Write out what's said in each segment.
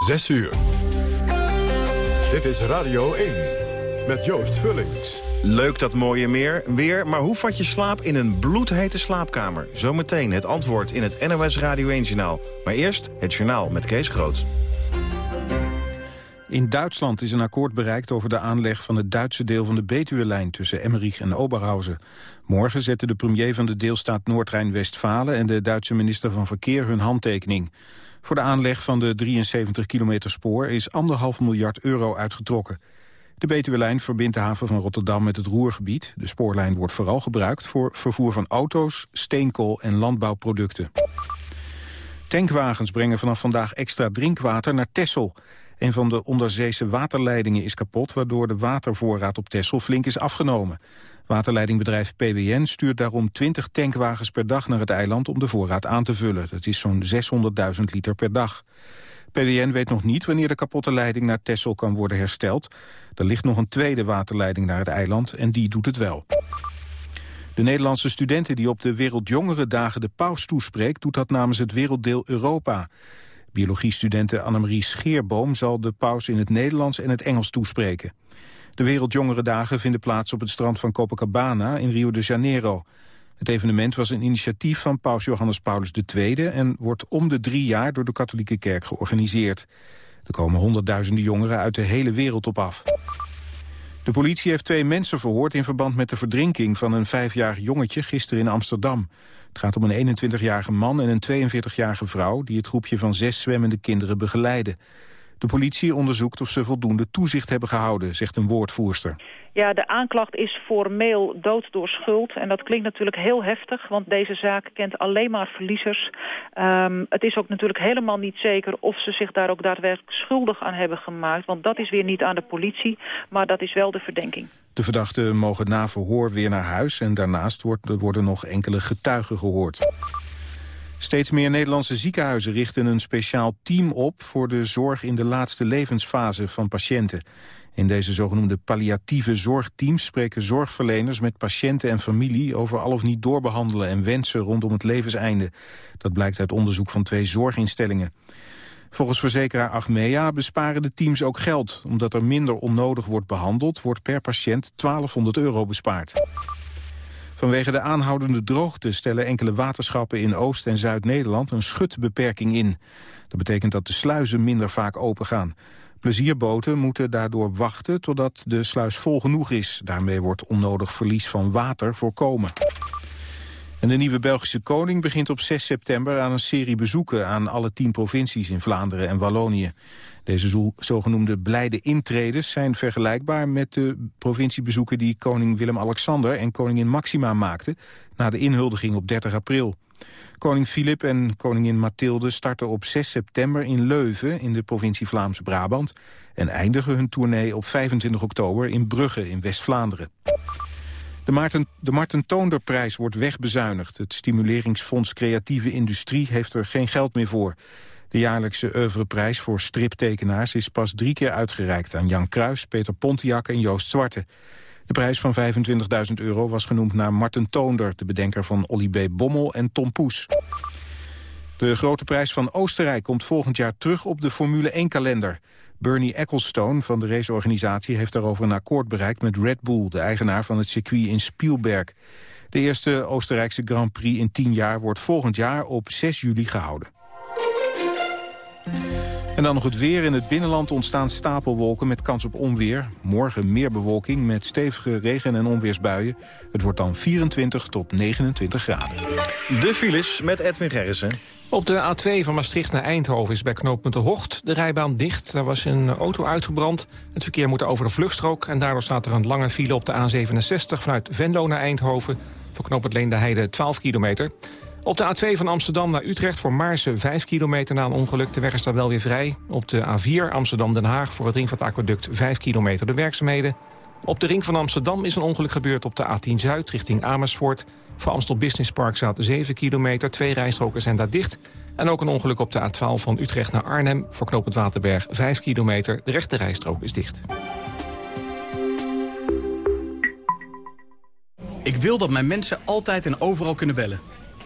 Zes uur. Dit is Radio 1 met Joost Vullings. Leuk dat mooie meer, weer, maar hoe vat je slaap in een bloedhete slaapkamer? Zometeen het antwoord in het NOS Radio 1-journaal. Maar eerst het journaal met Kees Groot. In Duitsland is een akkoord bereikt over de aanleg van het Duitse deel van de Betuwe-lijn tussen Emmerich en Oberhausen. Morgen zetten de premier van de deelstaat Noord-Rijn-Westfalen en de Duitse minister van Verkeer hun handtekening. Voor de aanleg van de 73 kilometer spoor is anderhalf miljard euro uitgetrokken. De Betuwe-lijn verbindt de haven van Rotterdam met het Roergebied. De spoorlijn wordt vooral gebruikt voor vervoer van auto's, steenkool en landbouwproducten. Tankwagens brengen vanaf vandaag extra drinkwater naar Texel. Een van de onderzeese waterleidingen is kapot... waardoor de watervoorraad op Texel flink is afgenomen. Waterleidingbedrijf PWN stuurt daarom 20 tankwagens per dag naar het eiland... om de voorraad aan te vullen. Dat is zo'n 600.000 liter per dag. PWN weet nog niet wanneer de kapotte leiding naar Texel kan worden hersteld. Er ligt nog een tweede waterleiding naar het eiland en die doet het wel. De Nederlandse studenten die op de Wereldjongerendagen de paus toespreekt... doet dat namens het werelddeel Europa. Biologiestudente Annemarie Scheerboom zal de paus in het Nederlands en het Engels toespreken. De Wereldjongerendagen vinden plaats op het strand van Copacabana in Rio de Janeiro. Het evenement was een initiatief van paus Johannes Paulus II... en wordt om de drie jaar door de katholieke kerk georganiseerd. Er komen honderdduizenden jongeren uit de hele wereld op af. De politie heeft twee mensen verhoord in verband met de verdrinking van een vijfjarig jongetje gisteren in Amsterdam. Het gaat om een 21-jarige man en een 42-jarige vrouw die het groepje van zes zwemmende kinderen begeleiden. De politie onderzoekt of ze voldoende toezicht hebben gehouden, zegt een woordvoerster. Ja, de aanklacht is formeel dood door schuld. En dat klinkt natuurlijk heel heftig, want deze zaak kent alleen maar verliezers. Um, het is ook natuurlijk helemaal niet zeker of ze zich daar ook daadwerkelijk schuldig aan hebben gemaakt. Want dat is weer niet aan de politie, maar dat is wel de verdenking. De verdachten mogen na verhoor weer naar huis en daarnaast worden nog enkele getuigen gehoord. Steeds meer Nederlandse ziekenhuizen richten een speciaal team op... voor de zorg in de laatste levensfase van patiënten. In deze zogenoemde palliatieve zorgteams spreken zorgverleners met patiënten en familie over al of niet doorbehandelen en wensen rondom het levenseinde. Dat blijkt uit onderzoek van twee zorginstellingen. Volgens verzekeraar Achmea besparen de teams ook geld. Omdat er minder onnodig wordt behandeld, wordt per patiënt 1200 euro bespaard. Vanwege de aanhoudende droogte stellen enkele waterschappen in Oost- en Zuid-Nederland een schutbeperking in. Dat betekent dat de sluizen minder vaak opengaan. Plezierboten moeten daardoor wachten totdat de sluis vol genoeg is. Daarmee wordt onnodig verlies van water voorkomen. En de nieuwe Belgische koning begint op 6 september aan een serie bezoeken aan alle tien provincies in Vlaanderen en Wallonië. Deze zogenoemde blijde intredes zijn vergelijkbaar met de provinciebezoeken die koning Willem-Alexander en koningin Maxima maakten na de inhuldiging op 30 april. Koning Filip en koningin Mathilde starten op 6 september in Leuven in de provincie Vlaams-Brabant en eindigen hun tournee op 25 oktober in Brugge in West-Vlaanderen. De Marten, de Marten Toonderprijs wordt wegbezuinigd. Het Stimuleringsfonds Creatieve Industrie heeft er geen geld meer voor. De jaarlijkse oeuvreprijs voor striptekenaars is pas drie keer uitgereikt... aan Jan Kruis, Peter Pontiac en Joost Zwarte. De prijs van 25.000 euro was genoemd naar Marten Toonder... de bedenker van Olly B. Bommel en Tom Poes. De grote prijs van Oostenrijk komt volgend jaar terug op de Formule 1-kalender. Bernie Ecclestone van de raceorganisatie heeft daarover een akkoord bereikt met Red Bull, de eigenaar van het circuit in Spielberg. De eerste Oostenrijkse Grand Prix in 10 jaar wordt volgend jaar op 6 juli gehouden. En dan nog het weer. In het binnenland ontstaan stapelwolken met kans op onweer. Morgen meer bewolking met stevige regen- en onweersbuien. Het wordt dan 24 tot 29 graden. De files met Edwin Gerritsen. Op de A2 van Maastricht naar Eindhoven is bij knooppunt De Hocht de rijbaan dicht. Daar was een auto uitgebrand. Het verkeer moet over de vluchtstrook. En daardoor staat er een lange file op de A67 vanuit Venlo naar Eindhoven. Voor knooppunt Leende Heide 12 kilometer. Op de A2 van Amsterdam naar Utrecht voor Maarsen 5 kilometer na een ongeluk. De weg is daar wel weer vrij. Op de A4 Amsterdam-Den Haag voor het ringvaartaqueduct 5 kilometer de werkzaamheden. Op de ring van Amsterdam is een ongeluk gebeurd op de A10 Zuid richting Amersfoort. Voor Amstel Business Park zaten 7 kilometer, twee rijstroken zijn daar dicht. En ook een ongeluk op de A12 van Utrecht naar Arnhem voor knooppunt Waterberg 5 kilometer. De rechte rijstrook is dicht. Ik wil dat mijn mensen altijd en overal kunnen bellen.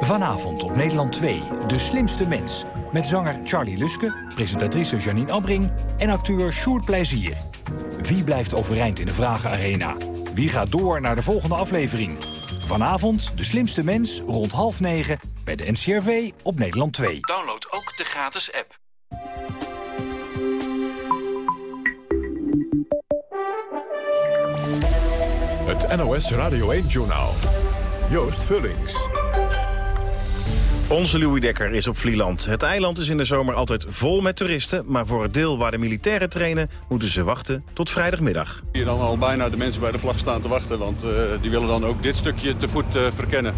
Vanavond op Nederland 2, De Slimste Mens. Met zanger Charlie Luske, presentatrice Janine Abbring en acteur Sjoerd Plezier. Wie blijft overeind in de Vragenarena? Wie gaat door naar de volgende aflevering? Vanavond De Slimste Mens, rond half negen, bij de NCRV op Nederland 2. Download ook de gratis app. Het NOS Radio 1-journaal. Joost Vullings. Onze Louis Dekker is op Vlieland. Het eiland is in de zomer altijd vol met toeristen... maar voor het deel waar de militairen trainen... moeten ze wachten tot vrijdagmiddag. Hier dan al bijna de mensen bij de vlag staan te wachten... want uh, die willen dan ook dit stukje te voet uh, verkennen.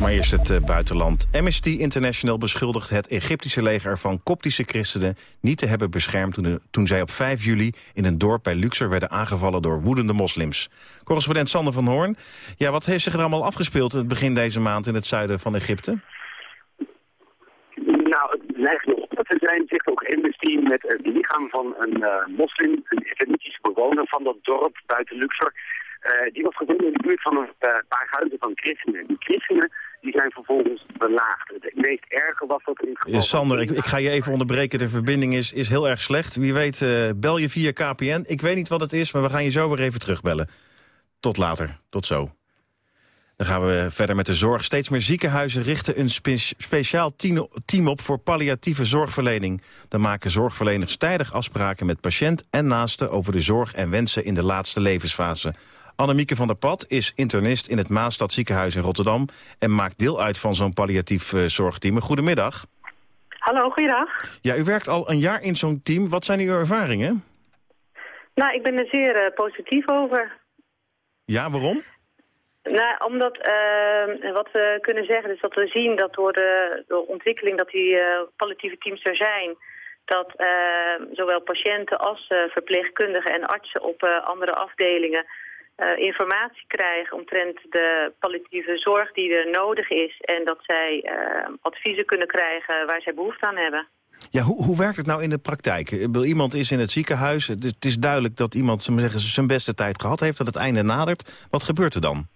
Maar eerst het uh, buitenland. Amnesty International beschuldigt het Egyptische leger van koptische christenen niet te hebben beschermd toen, zij op 5 juli in een dorp bij Luxor werden aangevallen door woedende moslims. Correspondent Sander van Hoorn. Ja, wat heeft zich er allemaal afgespeeld in het begin deze maand in het zuiden van Egypte? Nou, het neigt nog op te zijn, zegt ook Amnesty, met het lichaam van een uh, moslim, een islamitische bewoner van dat dorp buiten Luxor. Die was gevonden in de buurt van een paar huizen van christenen. Die christenen die zijn vervolgens belaagd. Het meest erge was dat in geval... Ja, Sander, ik, ik, ga je even onderbreken. De verbinding is, is heel erg slecht. Wie weet, uh, bel je via KPN. Ik weet niet wat het is, maar we gaan je zo weer even terugbellen. Tot later. Tot zo. Dan gaan we verder met de zorg. Steeds meer ziekenhuizen richten een spe speciaal team op voor palliatieve zorgverlening. Dan maken zorgverleners tijdig afspraken met patiënt en naasten... over de zorg en wensen in de laatste levensfase. Annemieke van der Pad is internist in het Maastad ziekenhuis in Rotterdam... en maakt deel uit van zo'n palliatief uh, zorgteam. Goedemiddag. Hallo, goeiedag. Ja, u werkt al een jaar in zo'n team. Wat zijn uw ervaringen? Nou, ik ben er zeer uh, positief over. Ja, waarom? Nou, omdat uh, wat we kunnen zeggen is dat we zien dat door de, de ontwikkeling dat die palliatieve teams er zijn dat zowel patiënten als verpleegkundigen en artsen op andere afdelingen uh, informatie krijgen omtrent de palliatieve zorg die er nodig is... en dat zij uh, adviezen kunnen krijgen waar zij behoefte aan hebben. Ja, hoe, hoe werkt het nou in de praktijk? Iemand is in het ziekenhuis, het is duidelijk dat iemand zeggen, zijn beste tijd gehad heeft... dat het einde nadert. Wat gebeurt er dan?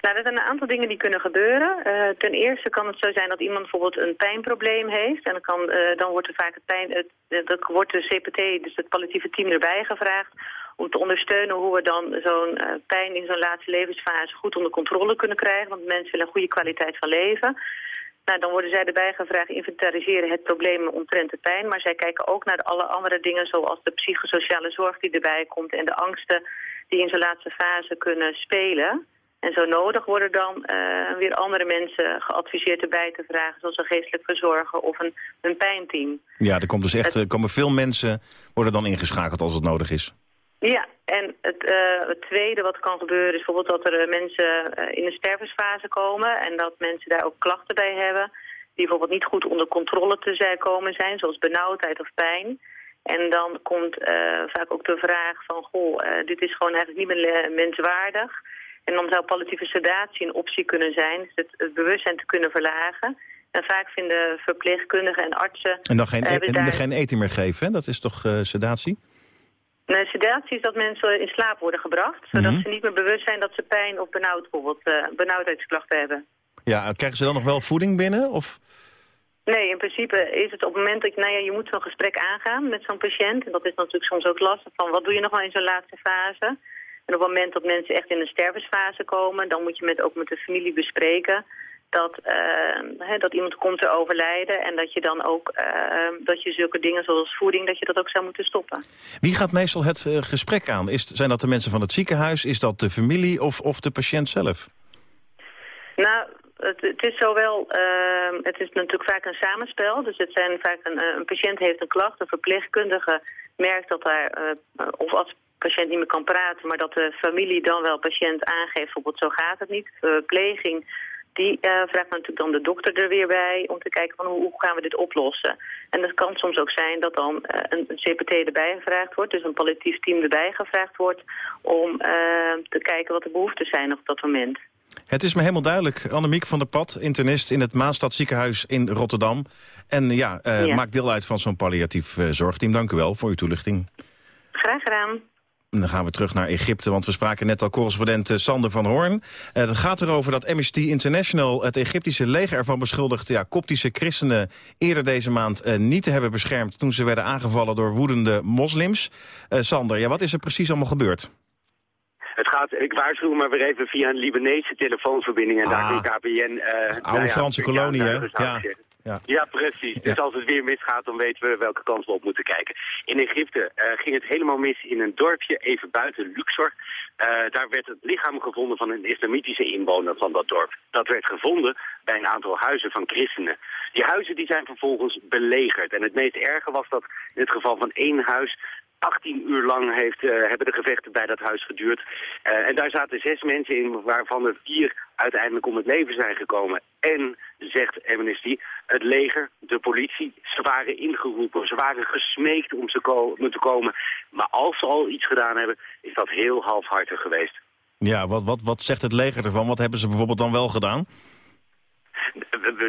Nou, er zijn een aantal dingen die kunnen gebeuren. Uh, ten eerste kan het zo zijn dat iemand bijvoorbeeld een pijnprobleem heeft. En dan, kan, uh, dan wordt er vaak het pijn, het, dat wordt de CPT, dus het palliatieve team, erbij gevraagd om te ondersteunen hoe we dan zo'n uh, pijn in zo'n laatste levensfase goed onder controle kunnen krijgen. Want mensen willen een goede kwaliteit van leven. Nou, dan worden zij erbij gevraagd inventariseren het probleem omtrent de pijn. Maar zij kijken ook naar alle andere dingen zoals de psychosociale zorg die erbij komt... en de angsten die in zo'n laatste fase kunnen spelen. En zo nodig worden dan uh, weer andere mensen geadviseerd erbij te vragen... zoals een geestelijk verzorger of een, een pijnteam. Ja, er komt dus echt, er komen veel mensen worden dan ingeschakeld als het nodig is. Ja, en het, uh, het, tweede wat kan gebeuren is bijvoorbeeld dat er mensen uh, in een stervensfase komen en dat mensen daar ook klachten bij hebben die bijvoorbeeld niet goed onder controle te zijn komen zijn, zoals benauwdheid of pijn. En dan komt uh, vaak ook de vraag van, goh, dit is gewoon eigenlijk niet meer menswaardig. En dan zou palliatieve sedatie een optie kunnen zijn, dus het, het bewustzijn te kunnen verlagen. En vaak vinden verpleegkundigen en artsen... En dan geen, e en daar... geen eten meer geven, hè? dat is toch sedatie? Nee, sedatie is dat mensen in slaap worden gebracht. Zodat mm -hmm. ze niet meer bewust zijn dat ze pijn of benauwd, bijvoorbeeld uh, benauwdheidsklachten hebben. Ja, krijgen ze dan nog wel voeding binnen? Of... Nee, in principe is het op het moment dat je, nou ja, je moet zo'n gesprek aangaan met zo'n patiënt. En dat is natuurlijk soms ook lastig van wat doe je nog wel in zo'n laatste fase. En op het moment dat mensen echt in een stervensfase komen, dan moet je met, ook met de familie bespreken dat, uh, dat iemand komt te overlijden en dat je dan ook uh, dat je zulke dingen zoals voeding, dat je dat ook zou moeten stoppen. Wie gaat meestal het uh, gesprek aan? Is, zijn dat de mensen van het ziekenhuis, is dat de familie of, of de patiënt zelf? Nou, het, het is zowel, het is natuurlijk vaak een samenspel. Dus het zijn vaak een, een patiënt heeft een klacht, een verpleegkundige merkt dat daar, of als patiënt niet meer kan praten, maar dat de familie dan wel patiënt aangeeft, bijvoorbeeld zo gaat het niet. Verpleging die uh, vraagt natuurlijk dan de dokter er weer bij om te kijken van hoe, hoe gaan we dit oplossen. En het kan soms ook zijn dat dan uh, een, een, CPT erbij gevraagd wordt, dus een palliatief team erbij gevraagd wordt om uh, te kijken wat de behoeften zijn op dat moment. Het is me helemaal duidelijk. Annemiek van der Pad, internist in het Maastad ziekenhuis in Rotterdam. En ja, ja. maakt deel uit van zo'n palliatief zorgteam. Dank u wel voor uw toelichting. Graag gedaan. En dan gaan we terug naar Egypte, want we spraken net al correspondent Sander van Hoorn. Uh, het gaat erover dat Amnesty International het Egyptische leger ervan beschuldigt... Ja, koptische christenen eerder deze maand uh, niet te hebben beschermd... toen ze werden aangevallen door woedende moslims. Uh, Sander, ja, wat is er precies allemaal gebeurd? Het gaat, ik waarschuw maar weer even via een Libanese telefoonverbinding. En ah, daar kan KPN... oude nou ja, Franse kolonie, hè? Ja. Ja. ja, precies. Ja. Dus als het weer misgaat, dan weten we welke kans we op moeten kijken. In Egypte uh, ging het helemaal mis in een dorpje even buiten Luxor. Uh, daar werd het lichaam gevonden van een islamitische inwoner van dat dorp. Dat werd gevonden bij een aantal huizen van christenen. Die huizen die zijn vervolgens belegerd. En het meest erge was dat in het geval van één huis 18 uur lang heeft, uh, hebben de gevechten bij dat huis geduurd. Uh, en daar zaten zes mensen in, waarvan er vier uiteindelijk om het leven zijn gekomen. En, zegt Amnesty, het leger, de politie, ze waren ingeroepen. Ze waren gesmeekt om te, ko om te komen. Maar als ze al iets gedaan hebben, is dat heel halfhartig geweest. Ja, wat, wat, wat zegt het leger ervan? Wat hebben ze bijvoorbeeld dan wel gedaan?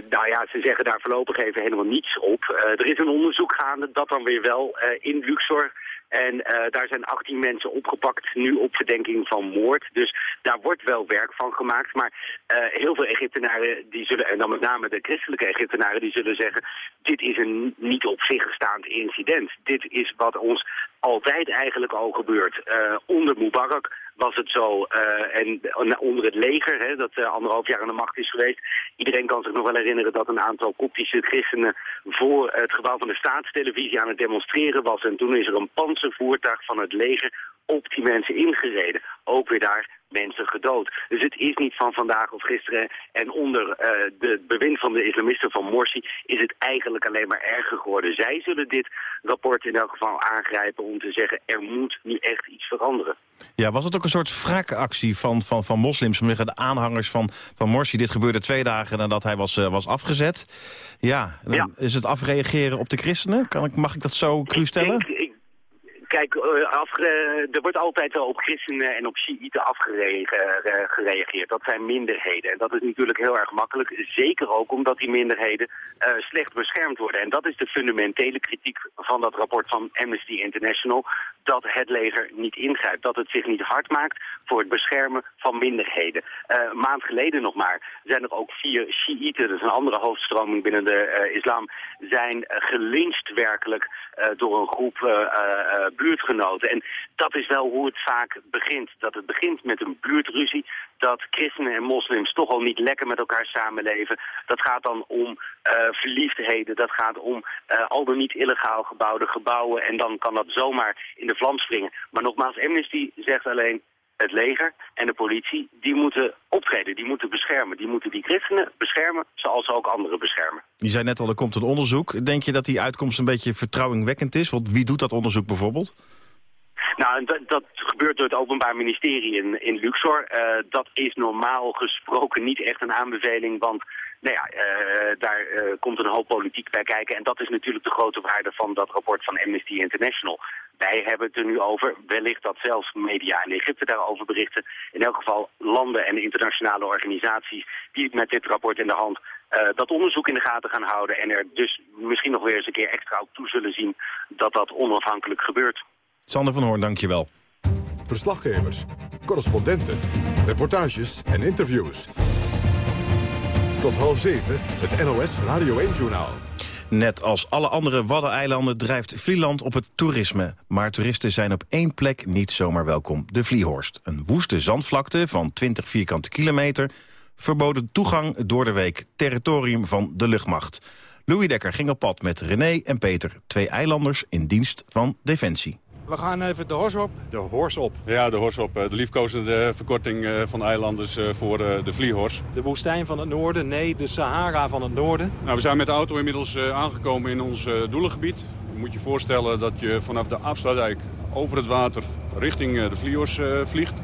Nou ja, ze zeggen daar voorlopig even helemaal niets op. Uh, er is een onderzoek gaande dat dan weer wel uh, in Luxor en uh, daar zijn 18 mensen opgepakt, nu op verdenking van moord. Dus daar wordt wel werk van gemaakt. Maar uh, heel veel Egyptenaren, die zullen, en dan met name de christelijke Egyptenaren, die zullen zeggen... dit is een niet op zich staand incident. Dit is wat ons altijd eigenlijk al gebeurt. Uh, onder Mubarak was het zo. Uh, en onder het leger, hè, dat uh, anderhalf jaar aan de macht is geweest. Iedereen kan zich nog wel herinneren dat een aantal koptische christenen voor het gebouw van de staatstelevisie aan het demonstreren was. En toen is er een panzervoertuig van het leger op die mensen ingereden. Ook weer daar mensen gedood. Dus het is niet van vandaag of gisteren. En onder uh, de bewind van de islamisten van Morsi is het eigenlijk alleen maar erger geworden. Zij zullen dit rapport in elk geval aangrijpen om te zeggen... er moet nu echt iets veranderen. Ja, was het ook een soort wraakactie van, van, van moslims... vanwege de aanhangers van, van Morsi? Dit gebeurde twee dagen nadat hij was, uh, was afgezet. Ja, dan ja, is het afreageren op de christenen? Kan ik, mag ik dat zo cru stellen? Ik, ik, Kijk, er wordt altijd wel op christenen en op Shiiten afgereageerd. Dat zijn minderheden. En dat is natuurlijk heel erg makkelijk. Zeker ook omdat die minderheden uh, slecht beschermd worden. En dat is de fundamentele kritiek van dat rapport van Amnesty International. Dat het leger niet ingrijpt. Dat het zich niet hard maakt voor het beschermen van minderheden. Uh, een maand geleden nog maar zijn er ook vier Shiiten, dat is een andere hoofdstroming binnen de islam, zijn gelyncht werkelijk door een groep buurtgenoten. En dat is wel hoe het vaak begint. Dat het begint met een buurtruzie, dat christenen en moslims toch al niet lekker met elkaar samenleven. Dat gaat dan om uh, verliefdheden, dat gaat om uh, al dan niet illegaal gebouwde gebouwen. En dan kan dat zomaar in de vlam springen. Maar nogmaals, Amnesty zegt alleen, het leger en de politie, die moeten optreden, die moeten beschermen. Die moeten die christenen beschermen, zoals ze ook anderen beschermen. Je zei net al, er komt een onderzoek. Denk je dat die uitkomst een beetje vertrouwingwekkend is? Want wie doet dat onderzoek bijvoorbeeld? Nou, dat, dat, gebeurt door het Openbaar Ministerie in, in Luxor. Uh, dat is normaal gesproken niet echt een aanbeveling, want nou ja, uh, daar uh, komt een hoop politiek bij kijken. En dat is natuurlijk de grote waarde van dat rapport van Amnesty International. Wij hebben het er nu over, wellicht dat zelfs media in Egypte daarover berichten. In elk geval landen en internationale organisaties die met dit rapport in de hand uh, dat onderzoek in de gaten gaan houden. En er dus misschien nog weer eens een keer extra op toe zullen zien dat dat onafhankelijk gebeurt. Sander van Hoorn, dankjewel. Verslaggevers, correspondenten, reportages en interviews. Tot half zeven, het NOS Radio 1-journaal. Net als alle andere Waddeneilanden drijft Vlieland op het toerisme. Maar toeristen zijn op één plek niet zomaar welkom. De Vliehorst, een woeste zandvlakte van 20 vierkante kilometer... verboden toegang door de week, territorium van de luchtmacht. Louis Dekker ging op pad met René en Peter, twee eilanders in dienst van Defensie. We gaan even de hors op. De hors op. Ja, de hors op. De liefkozende verkorting eh, van eilanders eh, voor eh, de vliehors. De woestijn van het noorden, nee, de Sahara van het noorden. Nou, we zijn met de auto inmiddels aangekomen in ons doelengebied. Je moet je voorstellen dat je vanaf de afsluitdijk over het water richting de vliehors vliegt.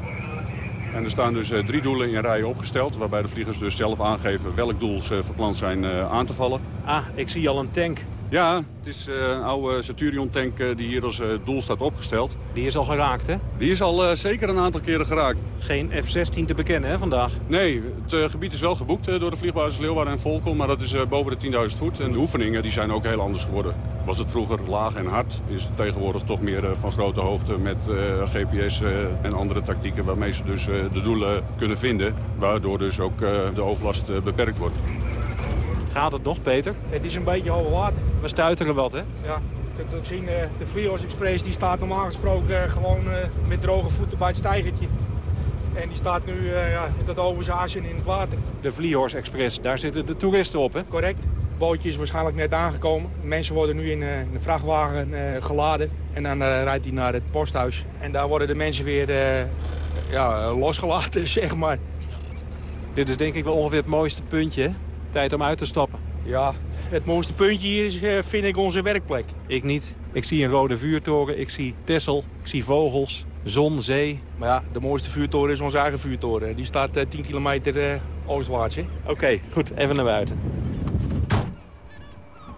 En er staan dus drie doelen in rijen opgesteld... waarbij de vliegers dus zelf aangeven welk doel ze verplant zijn aan te vallen. Ah, ik zie al een tank. Ja, het is eh, een oude Centurion-tank eh, die hier als eh, doel staat opgesteld. Die is al geraakt, hè? Die is al zeker een aantal keren geraakt. Geen F-16 te bekennen, hè, vandaag? Nee, het gebied is wel geboekt door de vliegbasis Leeuwarden en Volkel... maar dat is boven de 10.000 voet. En de oefeningen die zijn ook heel anders geworden. Was het vroeger laag en hard, is het tegenwoordig toch meer van grote hoogte... met GPS en andere tactieken waarmee ze dus de doelen kunnen vinden... waardoor dus ook de overlast beperkt wordt. Gaat het nog, Peter? Het is een beetje hoog water. We stuiteren wat, hè? Ja, je kunt ook zien, eh, de Frios Express die staat normaal gesproken eh, gewoon eh, met droge voeten bij het stijgertje. En die staat nu ja, tot over zijn in het water. De Vliehorse Express, daar zitten de toeristen op, hè? Correct. Het bootje is waarschijnlijk net aangekomen. Mensen worden nu in, uh, in een vrachtwagen geladen. En dan rijdt hij naar het posthuis. En daar worden de mensen weer ja, losgelaten, zeg maar. Dit is denk ik wel ongeveer het mooiste puntje? Tijd om uit te stappen. Ja, het mooiste puntje hier is, eh, vind ik onze werkplek. Ik niet. Ik zie een rode vuurtoren, ik zie Tessel, ik zie vogels, zon, zee. Maar ja, de mooiste vuurtoren is onze eigen vuurtoren. Die staat 10 uh, kilometer uh, oostwaarts. Oké, goed. Even naar buiten.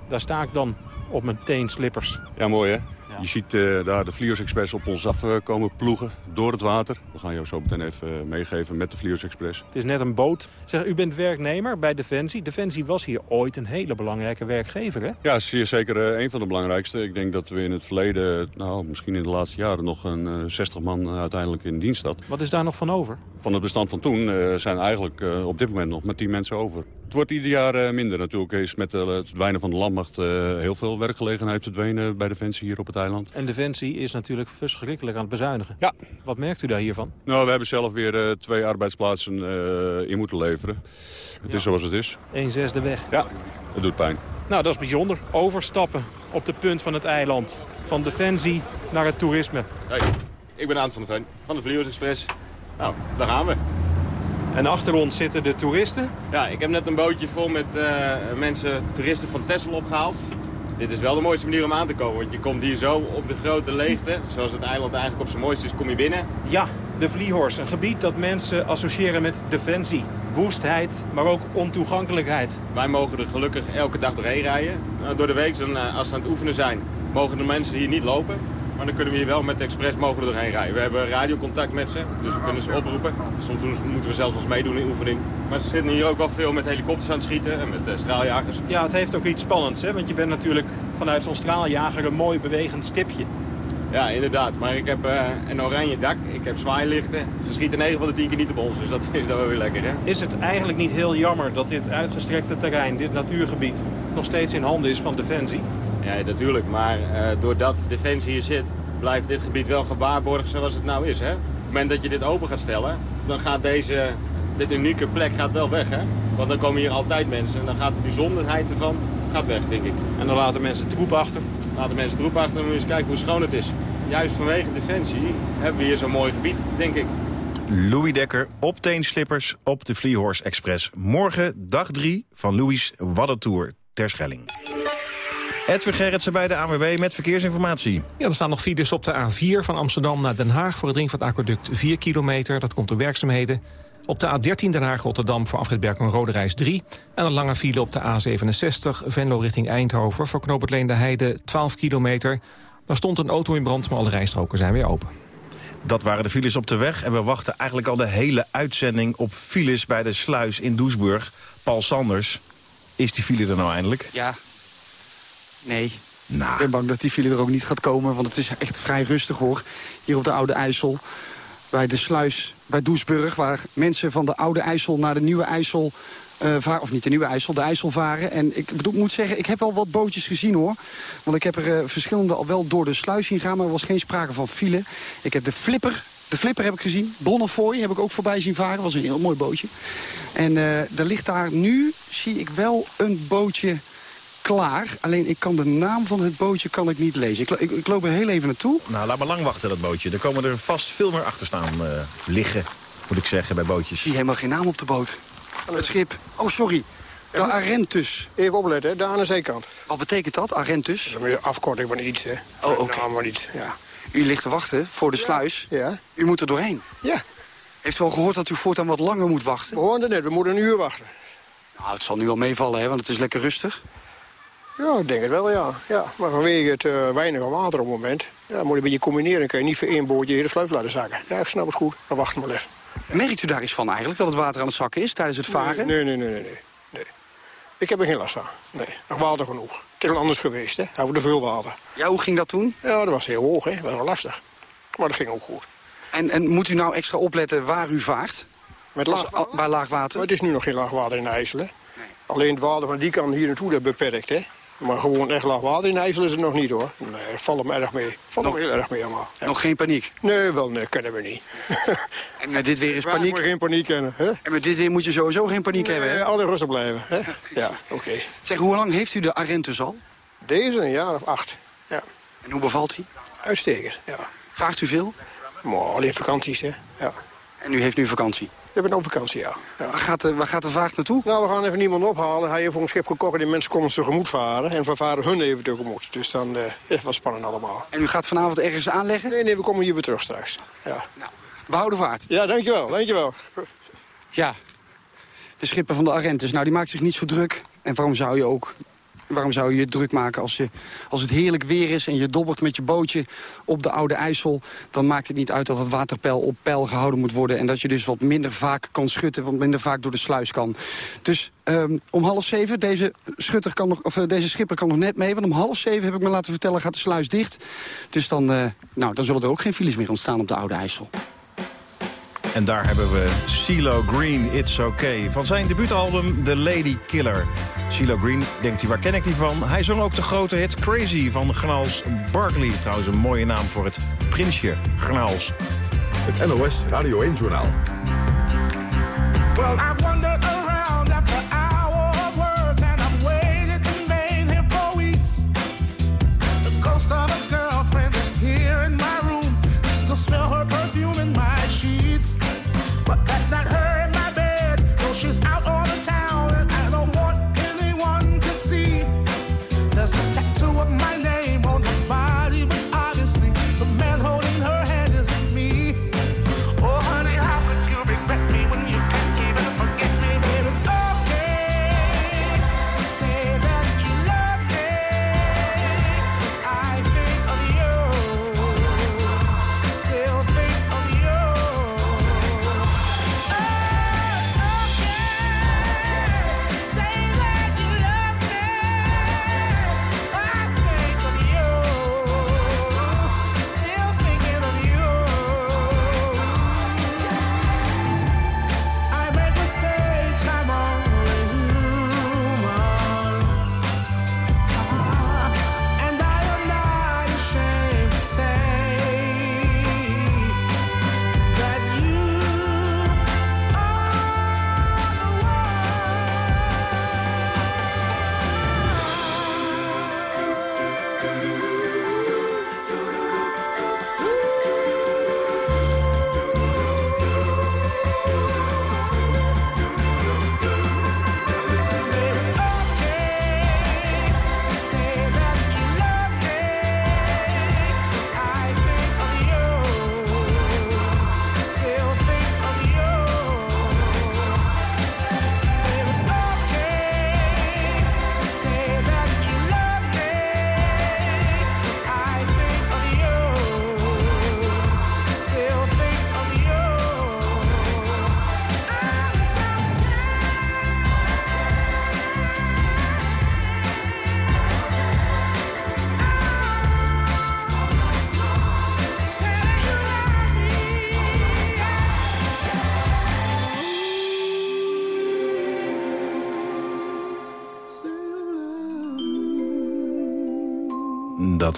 Daar sta ik dan op mijn teenslippers. Ja, mooi hè? Je ziet uh, daar de Vliers Express op ons afkomen ploegen door het water. We gaan jou zo meteen even uh, meegeven met de Vliers Express. Het is net een boot. Zeg, u bent werknemer bij Defensie. Defensie was hier ooit een hele belangrijke werkgever, hè? Ja, zeer zeker uh, een van de belangrijkste. Ik denk dat we in het verleden, nou, misschien in de laatste jaren... nog een 60 man uiteindelijk in dienst had. Wat is daar nog van over? Van het bestand van toen zijn eigenlijk op dit moment nog maar 10 mensen over. Het wordt ieder jaar minder natuurlijk. Is met het verdwijnen van de landmacht heel veel werkgelegenheid verdwenen bij Defensie hier op het eiland. En Defensie is natuurlijk verschrikkelijk aan het bezuinigen. Ja. Wat merkt u daar hiervan? Nou, we hebben zelf weer twee arbeidsplaatsen in moeten leveren. Het ja. is zoals het is. Een zesde weg. Ja, het doet pijn. Nou, dat is bijzonder. Overstappen op de punt van het eiland. Van Defensie naar het toerisme. Hey, ik ben Aan van de Ven, van de Vliegers Express. Nou, daar gaan we. En achter ons zitten de toeristen? Ja, ik heb net een bootje vol met uh, mensen, toeristen van Texel opgehaald. Dit is wel de mooiste manier om aan te komen, want je komt hier zo op de grote leegte. Zoals het eiland eigenlijk op zijn mooiste is, kom je binnen. Ja, de Vliehorst, een gebied dat mensen associëren met defensie. Woestheid, maar ook ontoegankelijkheid. Wij mogen er gelukkig elke dag doorheen rijden. Nou, door de week, eh, als we aan het oefenen zijn, mogen de mensen hier niet lopen. Maar dan kunnen we hier wel met de Express mogen doorheen rijden. We hebben radiocontact met ze, dus we kunnen ze oproepen. Soms moeten we zelfs eens meedoen in oefening. Maar ze zitten hier ook wel veel met helikopters aan het schieten en met uh, straaljagers. Ja, het heeft ook iets spannends, hè? want je bent natuurlijk vanuit zo'n straaljager een mooi bewegend stipje. Ja, inderdaad. Maar ik heb uh, een oranje dak, ik heb zwaailichten. Ze schieten 9 van de 10 keer niet op ons, dus dat is dan wel weer lekker. Hè? Is het eigenlijk niet heel jammer dat dit uitgestrekte terrein, dit natuurgebied, nog steeds in handen is van Defensie? Ja, natuurlijk. Maar uh, doordat Defensie hier zit, blijft dit gebied wel gewaarborgd zoals het nou is. Hè? Op het moment dat je dit open gaat stellen, dan gaat deze, dit unieke plek gaat wel weg. Hè? Want dan komen hier altijd mensen en dan gaat de bijzonderheid ervan gaat weg, denk ik. En dan laten mensen troep achter? Laten mensen troep achter en dan eens kijken hoe schoon het is. Juist vanwege Defensie hebben we hier zo'n mooi gebied, denk ik. Louis Dekker op teenslippers op de Vliehorse Express. Morgen dag 3 van Louis Waddentour ter Schelling. Edwin Gerritsen bij de ANWB met verkeersinformatie. Ja, er staan nog files op de A4 van Amsterdam naar Den Haag... voor het ringvaartaqueduct 4 kilometer. Dat komt door werkzaamheden. Op de A13 Den Haag-Rotterdam voor afrit Berken-Rode Reis 3. En een lange file op de A67 Venlo richting Eindhoven... voor Knoop de Heide 12 kilometer. Daar stond een auto in brand, maar alle rijstroken zijn weer open. Dat waren de files op de weg. En we wachten eigenlijk al de hele uitzending op files bij de sluis in Doesburg. Paul Sanders, is die file er nou eindelijk? Ja, Nee. Nou. Ik ben bang dat die file er ook niet gaat komen, want het is echt vrij rustig hoor. Hier op de Oude IJssel, bij de sluis bij Doesburg... waar mensen van de Oude IJssel naar de Nieuwe IJssel uh, varen. Of niet de Nieuwe IJssel, de IJssel varen. En ik bedoel, moet zeggen, ik heb wel wat bootjes gezien hoor. Want ik heb er uh, verschillende al wel door de sluis zien gaan... maar er was geen sprake van file. Ik heb de Flipper de Flipper heb ik gezien. Bonnefoy heb ik ook voorbij zien varen. was een heel mooi bootje. En uh, er ligt daar nu, zie ik wel, een bootje klaar. Alleen ik kan de naam van het bootje kan ik niet lezen. Ik, ik, ik, loop er heel even naartoe. Nou, laat maar lang wachten, dat bootje. Er komen er vast veel meer achter staan uh, liggen, moet ik zeggen, bij bootjes. Ik zie helemaal geen naam op de boot. Het schip. Oh, sorry. De Arentus. Even opletten, daar aan de zeekant. Wat betekent dat, Arentus? Dat is een afkorting van iets, hè. Oh, oké. Okay. van iets, ja. U ligt te wachten voor de sluis. Ja. U moet er doorheen. Ja. Heeft u al gehoord dat u voortaan wat langer moet wachten? We hoorden net, we moeten een uur wachten. Nou, het zal nu wel meevallen, hè, want het is lekker rustig. Ja, ik denk het wel, ja. ja. Maar vanwege het uh, weinige water op het moment... Ja, moet je een beetje combineren. Dan kun je niet voor één bootje hele sluis laten zakken. Ja, ik snap het goed. Dan wacht maar even. Merkt u daar iets van eigenlijk, dat het water aan het zakken is tijdens het varen? Nee, nee, nee, nee. nee, nee. Ik heb er geen last van. Nee, nog water genoeg. Het is wel anders geweest, hè. Over de veel water. Ja, hoe ging dat toen? Ja, dat was heel hoog, hè. Dat was wel lastig. Maar dat ging ook goed. En, en moet u nou extra opletten waar u vaart? Met laag, bij laag water? Maar het is nu nog geen laag water in IJssel, hè. Nee. Alleen het water van die kant hier naartoe dat beperkt, hè. Maar gewoon echt laag water is het nog niet, hoor. Nee, valt hem erg mee. Valt nog, hem heel erg mee allemaal. Ja. Nog geen paniek? Nee, wel, nee, kennen we niet. en met dit weer is paniek? We geen paniek kennen, hè? En met dit weer moet je sowieso geen paniek nee, hebben, hè? rustig blijven, hè? Ja, oké. Zeg, hoe lang heeft u de Arentus al? Deze, een jaar of acht, ja. En hoe bevalt hij? Uitstekend, ja. Vraagt u veel? Maar alleen vakanties, hè, ja. En u heeft nu vakantie? We hebben ook vakantie, ja. ja. Waar, gaat de, waar gaat de vaart naartoe? Nou, we gaan even niemand ophalen. Hij heeft voor een schip gekocht en die mensen komen tegemoet varen. En we varen hun even tegemoet. Dus dan uh, is het wat spannend allemaal. En u gaat vanavond ergens aanleggen? Nee, nee, we komen hier weer terug straks. Ja. Nou, behouden vaart. Ja, dankjewel, dankjewel. Ja, de schipper van de Arentus, nou die maakt zich niet zo druk. En waarom zou je ook Waarom zou je je druk maken als, je, als het heerlijk weer is... en je dobbert met je bootje op de Oude IJssel... dan maakt het niet uit dat het waterpeil op peil gehouden moet worden... en dat je dus wat minder vaak kan schutten, wat minder vaak door de sluis kan. Dus um, om half zeven, deze, schutter kan nog, of, uh, deze schipper kan nog net mee... want om half zeven, heb ik me laten vertellen, gaat de sluis dicht. Dus dan, uh, nou, dan zullen er ook geen files meer ontstaan op de Oude IJssel. En daar hebben we CeeLo Green, It's Okay. Van zijn debuutalbum The Lady Killer. CeeLo Green, denkt u, waar ken ik die van? Hij zong ook de grote hit Crazy van Gnals Barkley. Trouwens een mooie naam voor het prinsje Gnals. Het NOS Radio 1 Journaal. Well, I wondered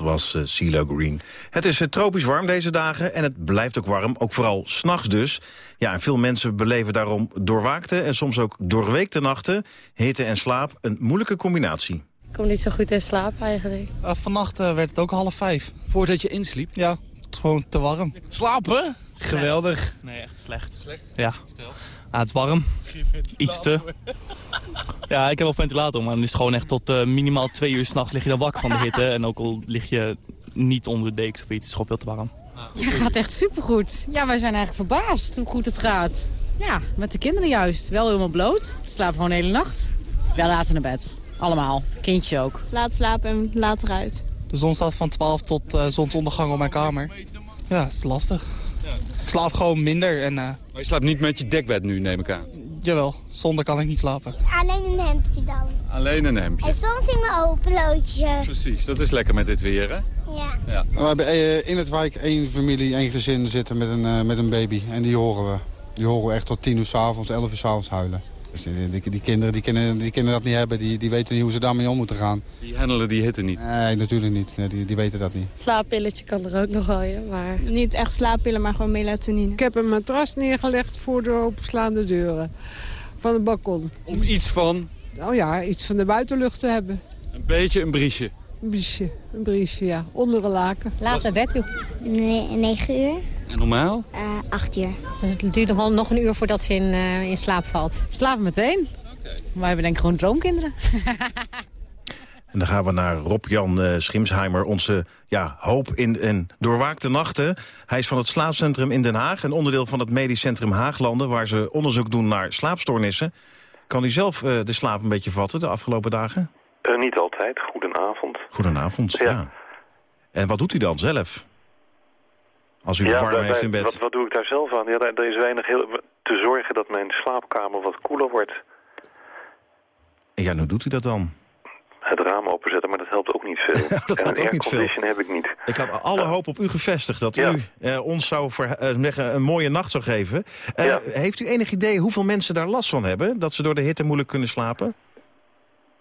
was uh, CeeLo Green. Het is uh, tropisch warm deze dagen en het blijft ook warm, ook vooral s'nachts dus. Ja, en veel mensen beleven daarom doorwaakte en soms ook doorweekte nachten. Hitte en slaap, een moeilijke combinatie. Ik kom niet zo goed in slaap eigenlijk. Uh, vannacht werd het ook half vijf. Voordat je insliep? Ja, het gewoon te warm. Slapen? Geweldig. Nee, echt slecht. Slecht? Ja. Ah, het is warm. Iets te. Ja, ik heb wel ventilator, maar dan is het gewoon echt tot uh, minimaal twee uur s'nachts lig je dan wakker van de hitte. En ook al lig je niet onder de dekens of iets, het is gewoon veel te warm. Ja, gaat echt supergoed. Ja, wij zijn eigenlijk verbaasd hoe goed het gaat. Ja, met de kinderen juist. Wel helemaal bloot. Ze slapen gewoon de hele nacht. Wel later naar bed. Allemaal. Kindje ook. Laat slapen en later uit. De zon staat van 12 tot uh, zonsondergang op mijn kamer. Ja, dat is lastig. Ik slaap gewoon minder. En, uh, maar je slaapt niet met je dekbed nu, neem ik aan? Jawel, zonder kan ik niet slapen. Alleen een hemdje dan. Alleen een hemdje. En soms in mijn open loodje. Precies, dat is lekker met dit weer, hè? Ja. ja. We hebben uh, in het wijk één familie, één gezin zitten met een, uh, met een baby. En die horen we. Die horen we echt tot tien uur s'avonds, elf uur s'avonds huilen. Dus die, die, die, kinderen die kunnen, die kunnen dat niet hebben. Die, die weten niet hoe ze daarmee om moeten gaan. Die handelen die hitte niet? Nee, natuurlijk niet. Nee, die, die weten dat niet. Slaappilletje kan er ook nog gooien, maar niet echt slaappillen, maar gewoon melatonine. Ik heb een matras neergelegd voor de openslaande deuren van het balkon. Om iets van? Oh ja, iets van de buitenlucht te hebben. Een beetje een briesje? Een briesje, een briesje, ja. Onder een laken. Laat naar bed. Nee, 9 uur. En normaal? Uh, 8 uur. Dus het duurt nog wel nog een uur voordat ze in, uh, in slaap valt. Slapen meteen. Okay. Maar we hebben denk ik gewoon droomkinderen. En dan gaan we naar Rob-Jan uh, Schimsheimer, onze ja, hoop in, in doorwaakte nachten. Hij is van het slaapcentrum in Den Haag, een onderdeel van het medisch centrum Haaglanden... waar ze onderzoek doen naar slaapstoornissen. Kan u zelf uh, de slaap een beetje vatten de afgelopen dagen? Uh, niet altijd. Goedenavond. Goedenavond, ja. ja. En wat doet u dan zelf? Als u ja, warm bij, heeft in bed. Wat, wat doe ik daar zelf aan? Ja, daar, daar is weinig heel, te zorgen dat mijn slaapkamer wat koeler wordt. Ja, hoe doet u dat dan? Het raam openzetten, maar dat helpt ook niet veel. dat en helpt een ook niet veel. heb ik niet. Ik had alle hoop op u gevestigd dat Ja. u eh, ons zou eh, zeggen, een mooie nacht zou geven. Eh, Ja. Heeft u enig idee hoeveel mensen daar last van hebben? Dat ze door de hitte moeilijk kunnen slapen?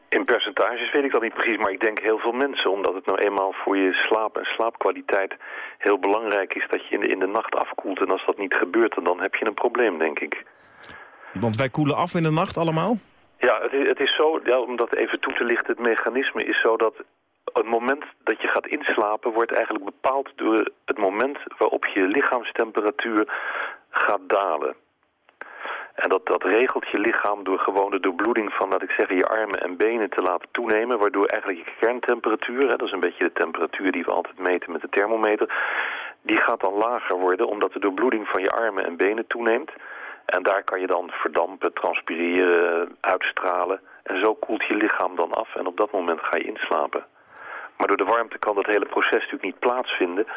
In percentages weet ik dat niet precies, maar ik denk heel veel mensen. Omdat het nou eenmaal voor je slaap en slaapkwaliteit heel belangrijk is dat je in de, in de nacht afkoelt. En als dat niet gebeurt, dan heb je een probleem, denk ik. Want wij koelen af in de nacht allemaal? Ja, het is, het is zo, ja, om dat even toe te lichten, het mechanisme is zo dat het moment dat je gaat inslapen wordt eigenlijk bepaald door het moment waarop je lichaamstemperatuur gaat dalen. En dat, dat regelt je lichaam door gewoon de doorbloeding van, laat ik zeggen, je armen en benen te laten toenemen. Waardoor eigenlijk je kerntemperatuur, hè, dat is een beetje de temperatuur die we altijd meten met de thermometer, die gaat dan lager worden omdat de doorbloeding van je armen en benen toeneemt. En daar kan je dan verdampen, transpireren, uitstralen. En zo koelt je lichaam dan af en op dat moment ga je inslapen. Maar door de warmte kan dat hele proces natuurlijk niet plaatsvinden.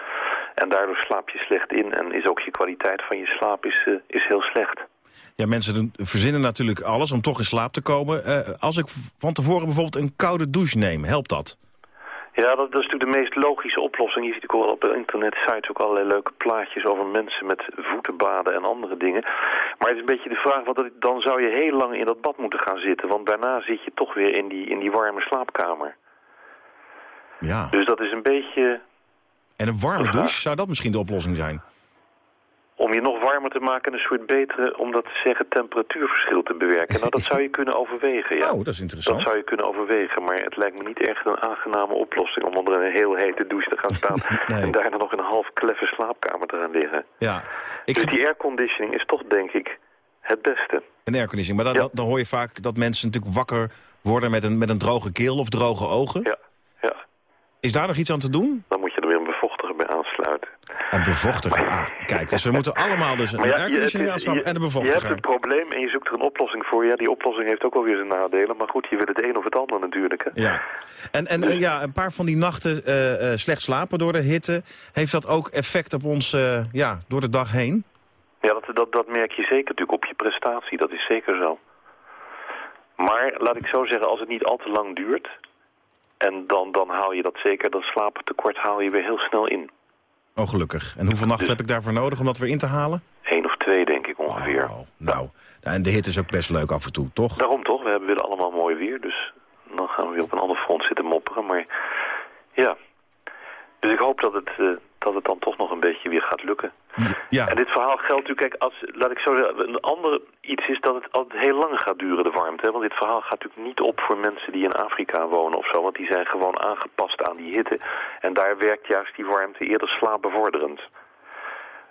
En daardoor slaap je slecht in en is ook je kwaliteit van je slaap is, eh, is heel slecht. Ja, mensen verzinnen natuurlijk alles om toch in slaap te komen. Eh, als ik van tevoren bijvoorbeeld een koude douche neem, helpt dat? Ja, dat, dat is natuurlijk de meest logische oplossing. Je ziet ook wel op de internetsites ook allerlei leuke plaatjes over mensen met voetenbaden en andere dingen. Maar het is een beetje de vraag, want dat- dan zou je heel lang in dat bad moeten gaan zitten. Want daarna zit je toch weer in die, in die warme slaapkamer. Ja. Dus dat is een beetje En een warme douche, zou dat misschien de oplossing zijn? Om je nog warmer te maken en een soort betere, om dat te zeggen, temperatuurverschil te bewerken. Nou, dat zou je kunnen overwegen, ja. Oh, dat is interessant. Dat zou je kunnen overwegen, maar het lijkt me niet echt een aangename oplossing om onder een heel hete douche te gaan staan en daarna nog in een half kleffe slaapkamer te gaan liggen. Ja. dus die airconditioning is toch, denk ik, het beste. Een airconditioning. Maar dan, dan, dan hoor je vaak dat mensen natuurlijk wakker worden met een, met een droge keel of droge ogen. Ja, ja. Is daar nog iets aan te doen? Dan moet je er weer een bevochtiger bij Een bevochtiger. Ah, kijk, dus we moeten allemaal dus een ja, airconditioning en een je hebt bevochtiger. een probleem en je zoekt er een oplossing voor. Ja, die oplossing heeft ook wel weer zijn nadelen. Maar goed, je wil het een of het ander natuurlijk. Hè. Ja. En, en eh, ja, een paar van die nachten eh, eh, slecht slapen door de hitte... heeft dat ook effect op ons ja, door de dag heen? Ja, dat, dat, dat merk je zeker natuurlijk op je prestatie. Dat is zeker zo. Maar laat ik zo zeggen, als het niet al te lang duurt... en dan, dan haal je dat zeker, dat slaaptekort haal je weer heel snel in. Oh, gelukkig. En hoeveel nachten heb ik daarvoor nodig om dat weer in te halen? Eén of twee, denk ik ongeveer. Nou, en de hitte is ook best leuk af en toe, toch? Daarom toch, we hebben willen allemaal mooi weer. Dus dan gaan we weer op een ander front zitten mopperen. Maar ja, dus ik hoop dat het, eh, dat het dan toch nog een beetje weer gaat lukken. Ja. En dit verhaal geldt natuurlijk, kijk, als, laat ik zo zeggen, een ander iets is dat het altijd heel lang gaat duren, de warmte. Hè? Want dit verhaal gaat natuurlijk niet op voor mensen die in Afrika wonen of zo. Want die zijn gewoon aangepast aan die hitte. En daar werkt juist die warmte eerder slaapbevorderend.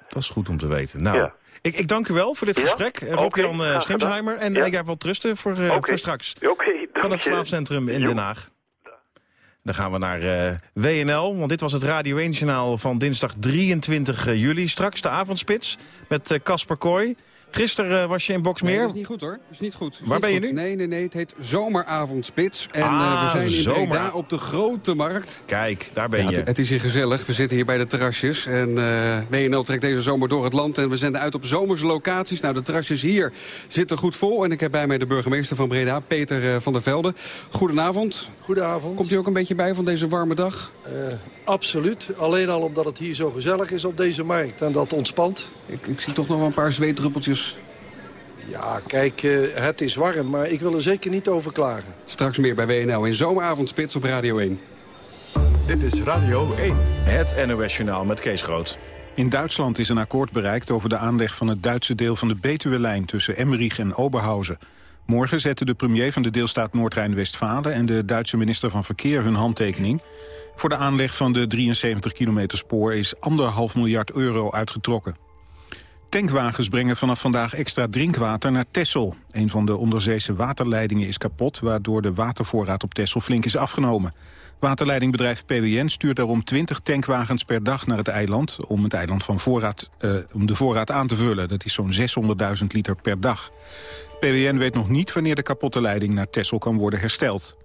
Dat is goed om te weten. Nou, Ja. ik, ik dank u wel voor dit Ja? gesprek. Eh, Rob-Jan eh, graag Schimsheimer. En eh, ik heb wel trusten voor, eh, voor straks. Oké, dank Van het slaapcentrum in Den Haag. Dan gaan we naar eh, WNL, want dit was het Radio 1-journaal van dinsdag 23 juli. Straks de avondspits met eh, Casper Kooi. Gisteren eh, was je in Boksmeer. Nee, dat is niet goed hoor. Dat is niet goed. Is Waar niet ben je nu? Nee, nee, nee. Het heet Zomeravondspits. En Ah, eh, we zijn in zomer. Breda op de Grote Markt. Kijk, daar ben Ja, je. het, het is hier gezellig. We zitten hier bij de terrasjes. En eh WNL trekt deze zomer door het land. En we zenden uit op zomerse locaties. Nou, de terrasjes hier zitten goed vol. En ik heb bij mij de burgemeester van Breda, Peter eh, van der Velde. Goedenavond. Goedenavond. Komt u ook een beetje bij van deze warme dag? Eh, absoluut. Alleen al omdat het hier zo gezellig is op deze markt. En dat ontspant. Ik, ik zie toch nog wel een paar zweetdruppeltjes. Ja, kijk, eh, het is warm, maar ik wil er zeker niet over klagen. Straks meer bij WNL in Zomeravondspits op Radio 1. Dit is Radio 1. Het NOS-journaal met Kees Groot. In Duitsland is een akkoord bereikt over de aanleg van het Duitse deel van de Betuwe-lijn tussen Emmerich en Oberhausen. Morgen zetten de premier van de deelstaat Noord-Rijn-Westfalen en de Duitse minister van Verkeer hun handtekening. Voor de aanleg van de 73 kilometer spoor is anderhalf miljard euro uitgetrokken. Tankwagens brengen vanaf vandaag extra drinkwater naar Texel. Een van de onderzeese waterleidingen is kapot... waardoor de watervoorraad op Texel flink is afgenomen. Waterleidingbedrijf PWN stuurt daarom 20 tankwagens per dag naar het eiland... om, het eiland van voorraad, eh, om de voorraad aan te vullen. Dat is zo'n 600.000 liter per dag. PWN weet nog niet wanneer de kapotte leiding naar Texel kan worden hersteld.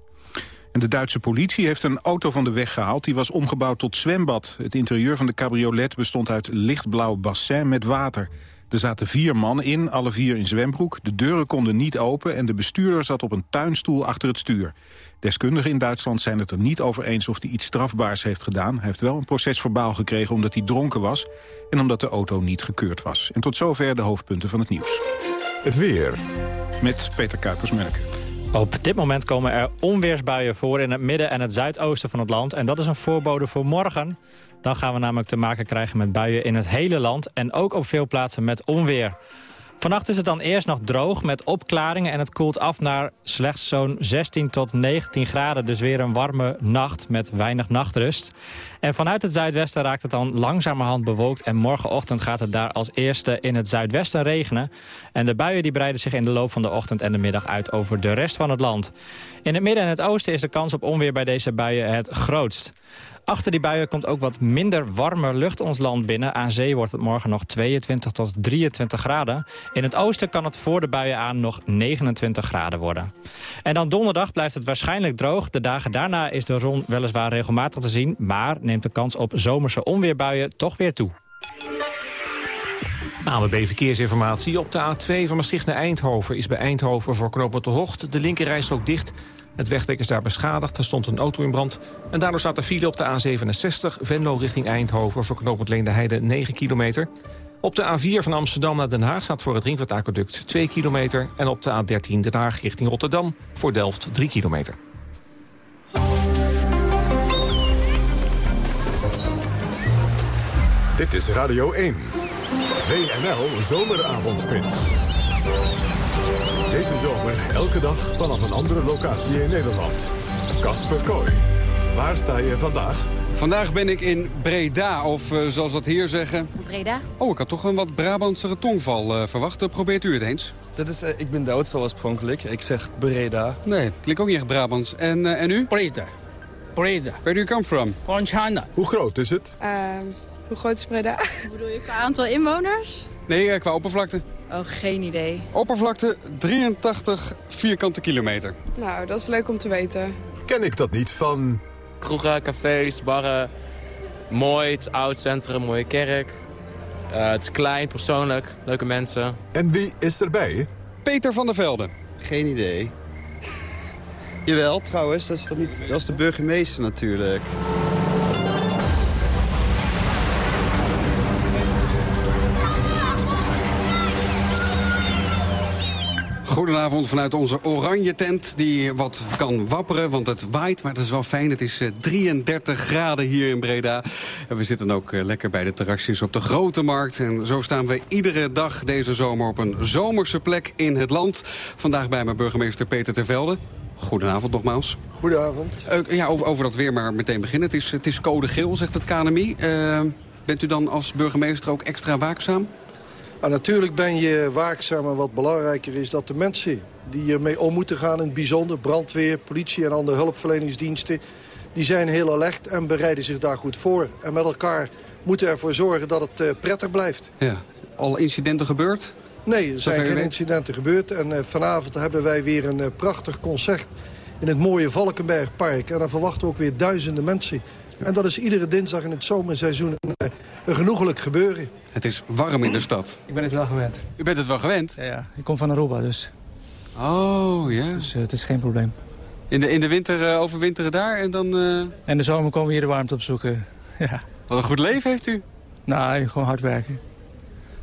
En de Duitse politie heeft een auto van de weg gehaald. Die was omgebouwd tot zwembad. Het interieur van de cabriolet bestond uit lichtblauw bassin met water. Er zaten vier mannen in, alle vier in zwembroek. De deuren konden niet open en de bestuurder zat op een tuinstoel achter het stuur. Deskundigen in Duitsland zijn het er niet over eens of hij iets strafbaars heeft gedaan. Hij heeft wel een procesverbaal gekregen omdat hij dronken was... en omdat de auto niet gekeurd was. En tot zover de hoofdpunten van het nieuws. Het weer. Met Peter Kuipers-Melk. Op dit moment komen er onweersbuien voor in het midden en het zuidoosten van het land. En dat is een voorbode voor morgen. Dan gaan we namelijk te maken krijgen met buien in het hele land. En ook op veel plaatsen met onweer. Vannacht is het dan eerst nog droog met opklaringen en het koelt af naar slechts zo'n 16 tot 19 graden. Dus weer een warme nacht met weinig nachtrust. En vanuit het zuidwesten raakt het dan langzamerhand bewolkt en morgenochtend gaat het daar als eerste in het zuidwesten regenen. En de buien die breiden zich in de loop van de ochtend en de middag uit over de rest van het land. In het midden en het oosten is de kans op onweer bij deze buien het grootst. Achter die buien komt ook wat minder warme lucht ons land binnen. Aan zee wordt het morgen nog 22 tot 23 graden. In het oosten kan het voor de buien aan nog 29 graden worden. En dan donderdag blijft het waarschijnlijk droog. De dagen daarna is de zon weliswaar regelmatig te zien... maar neemt de kans op zomerse onweerbuien toch weer toe. ANWB Verkeersinformatie. Op de A2 van Maastricht naar Eindhoven is bij Eindhoven voor knooppunt de Hocht de linkerrijstrook dicht. Het wegdek is daar beschadigd, er stond een auto in brand. En daardoor staat er file op de A67 Venlo richting Eindhoven... voor knooppunt Leende Heide 9 kilometer. Op de A4 van Amsterdam naar Den Haag staat voor het Ringvaartaqueduct 2 kilometer. En op de A13 Den Haag richting Rotterdam voor Delft 3 kilometer. Dit is Radio 1. WNL Zomeravondspits. Deze zomer elke dag vanaf een andere locatie in Nederland. Kasper Kooi. Waar sta je vandaag? Vandaag ben ik in Breda, of eh, zoals dat hier zeggen... Breda? Oh, ik had toch een wat Brabantsere tongval eh, verwacht. Eh, Probeert u het eens? Dat is, eh, ik ben Duits oorspronkelijk. Ik zeg Breda. Nee, klinkt ook niet echt Brabants. En, eh, en u? Breda. Breda. Where do you come from? From China. Hoe groot is het? Hoe groot is Breda? Bedoel je qua aantal inwoners? Nee, eh, qua oppervlakte. Oh, geen idee. Oppervlakte 83 vierkante kilometer. Nou, dat is leuk om te weten. Ken ik dat niet van... Kroegen, cafés, barren. Mooi, het is oud centrum, mooie kerk. Eh, het is klein, persoonlijk, leuke mensen. En wie is erbij? Peter van der Velde. Geen idee. Jawel, trouwens, dat is, toch niet, dat is de burgemeester natuurlijk. Goedenavond vanuit onze oranje tent die wat kan wapperen, want het waait. Maar dat is wel fijn. Het is eh, 33 graden hier in Breda. En we zitten ook eh, lekker bij de terrasjes op de Grote Markt. En zo staan we iedere dag deze zomer op een zomerse plek in het land. Vandaag bij mijn burgemeester Peter Tervelde. Goedenavond nogmaals. Goedenavond. Eh, ja, over, over dat weer maar meteen beginnen. Het is, het is code geel, zegt het KNMI. Eh, bent u dan als burgemeester ook extra waakzaam? Maar natuurlijk ben je waakzaam en wat belangrijker is dat de mensen die hiermee om moeten gaan... in het bijzonder brandweer, politie en andere hulpverleningsdiensten... die zijn heel alert en bereiden zich daar goed voor. En met elkaar moeten ervoor zorgen dat het uh, prettig blijft. Ja. Al incidenten gebeurd? Nee, er zijn geen incidenten gebeurd. En uh, vanavond hebben wij weer een uh, prachtig concert in het mooie Valkenbergpark. En dan verwachten we ook weer duizenden mensen. En dat is iedere dinsdag in het zomerseizoen een, een genoegelijk gebeuren. Het is warm in de stad. Ik ben het wel gewend. U bent het wel gewend? Ja, ja. ik kom van Aruba dus. Oh, ja. Dus uh, het is geen probleem. In de, in de winter uh, overwinteren daar en dan... Uh... En de zomer komen we hier de warmte opzoeken. ja. Wat een goed leven heeft u. Nou, gewoon hard werken.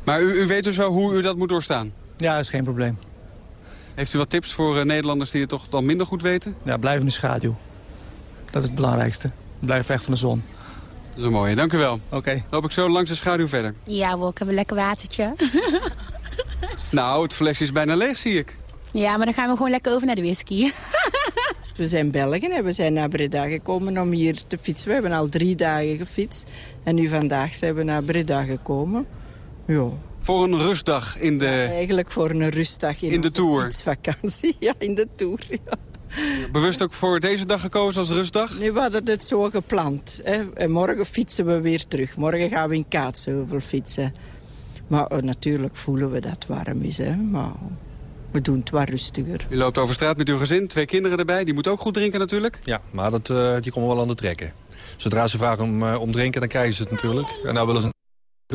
Maar u, u weet dus wel hoe u dat moet doorstaan? Ja, dat is geen probleem. Heeft u wat tips voor Nederlanders die het toch dan minder goed weten? Ja, blijf in de schaduw. Dat is het belangrijkste. Blijf weg van de zon. Dat is een mooie, dank u wel. Oké. Okay. Loop ik zo langs de schaduw verder? Ja, wel, ik heb een lekker watertje. nou, het flesje is bijna leeg, zie ik. Ja, maar dan gaan we gewoon lekker over naar de whisky. we zijn Belgen en we zijn naar Breda gekomen om hier te fietsen. We hebben al drie dagen gefietst. En nu vandaag zijn we naar Breda gekomen. Ja. Voor een rustdag in de... Ja, eigenlijk voor een rustdag in, in de Tour. fietsvakantie. Ja, in de Tour, ja. Bewust ook voor deze dag gekozen als rustdag? Nu we hadden het zo gepland. Hè. En morgen fietsen we weer terug. Morgen gaan we in Kaatsheuvel fietsen. Maar uh, natuurlijk voelen we dat het warm is. Hè. Maar we doen het wat rustiger. U loopt over straat met uw gezin, twee kinderen erbij. Die moeten ook goed drinken natuurlijk? Ja, maar dat, uh, die komen wel aan de trekken. Zodra ze vragen om, uh, om drinken, dan krijgen ze het natuurlijk. En nou willen ze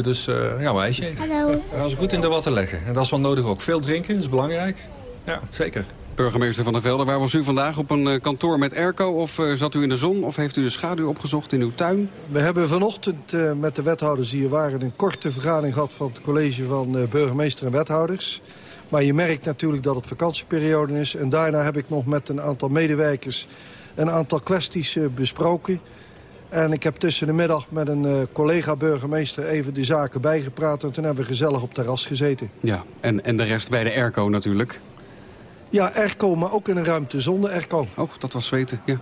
dus uh, ja, maar ijsje. Hallo. Gaan ze goed in de watten leggen. En dat is wel nodig ook. Veel drinken, dat is belangrijk. Ja, zeker. Burgemeester Van der Velde, waar was u vandaag? Op een kantoor met airco of uh, zat u in de zon? Of heeft u de schaduw opgezocht in uw tuin? We hebben vanochtend uh, met de wethouders die hier waren... een korte vergadering gehad van het college van uh, burgemeester en wethouders. Maar je merkt natuurlijk dat het vakantieperiode is. En daarna heb ik nog met een aantal medewerkers een aantal kwesties besproken. En ik heb tussen de middag met een collega-burgemeester even de zaken bijgepraat. En toen hebben we gezellig op terras gezeten. Ja, en, en de rest bij de airco natuurlijk. Ja, airco, maar ook in een ruimte zonder airco. Oh, dat was weten, ja.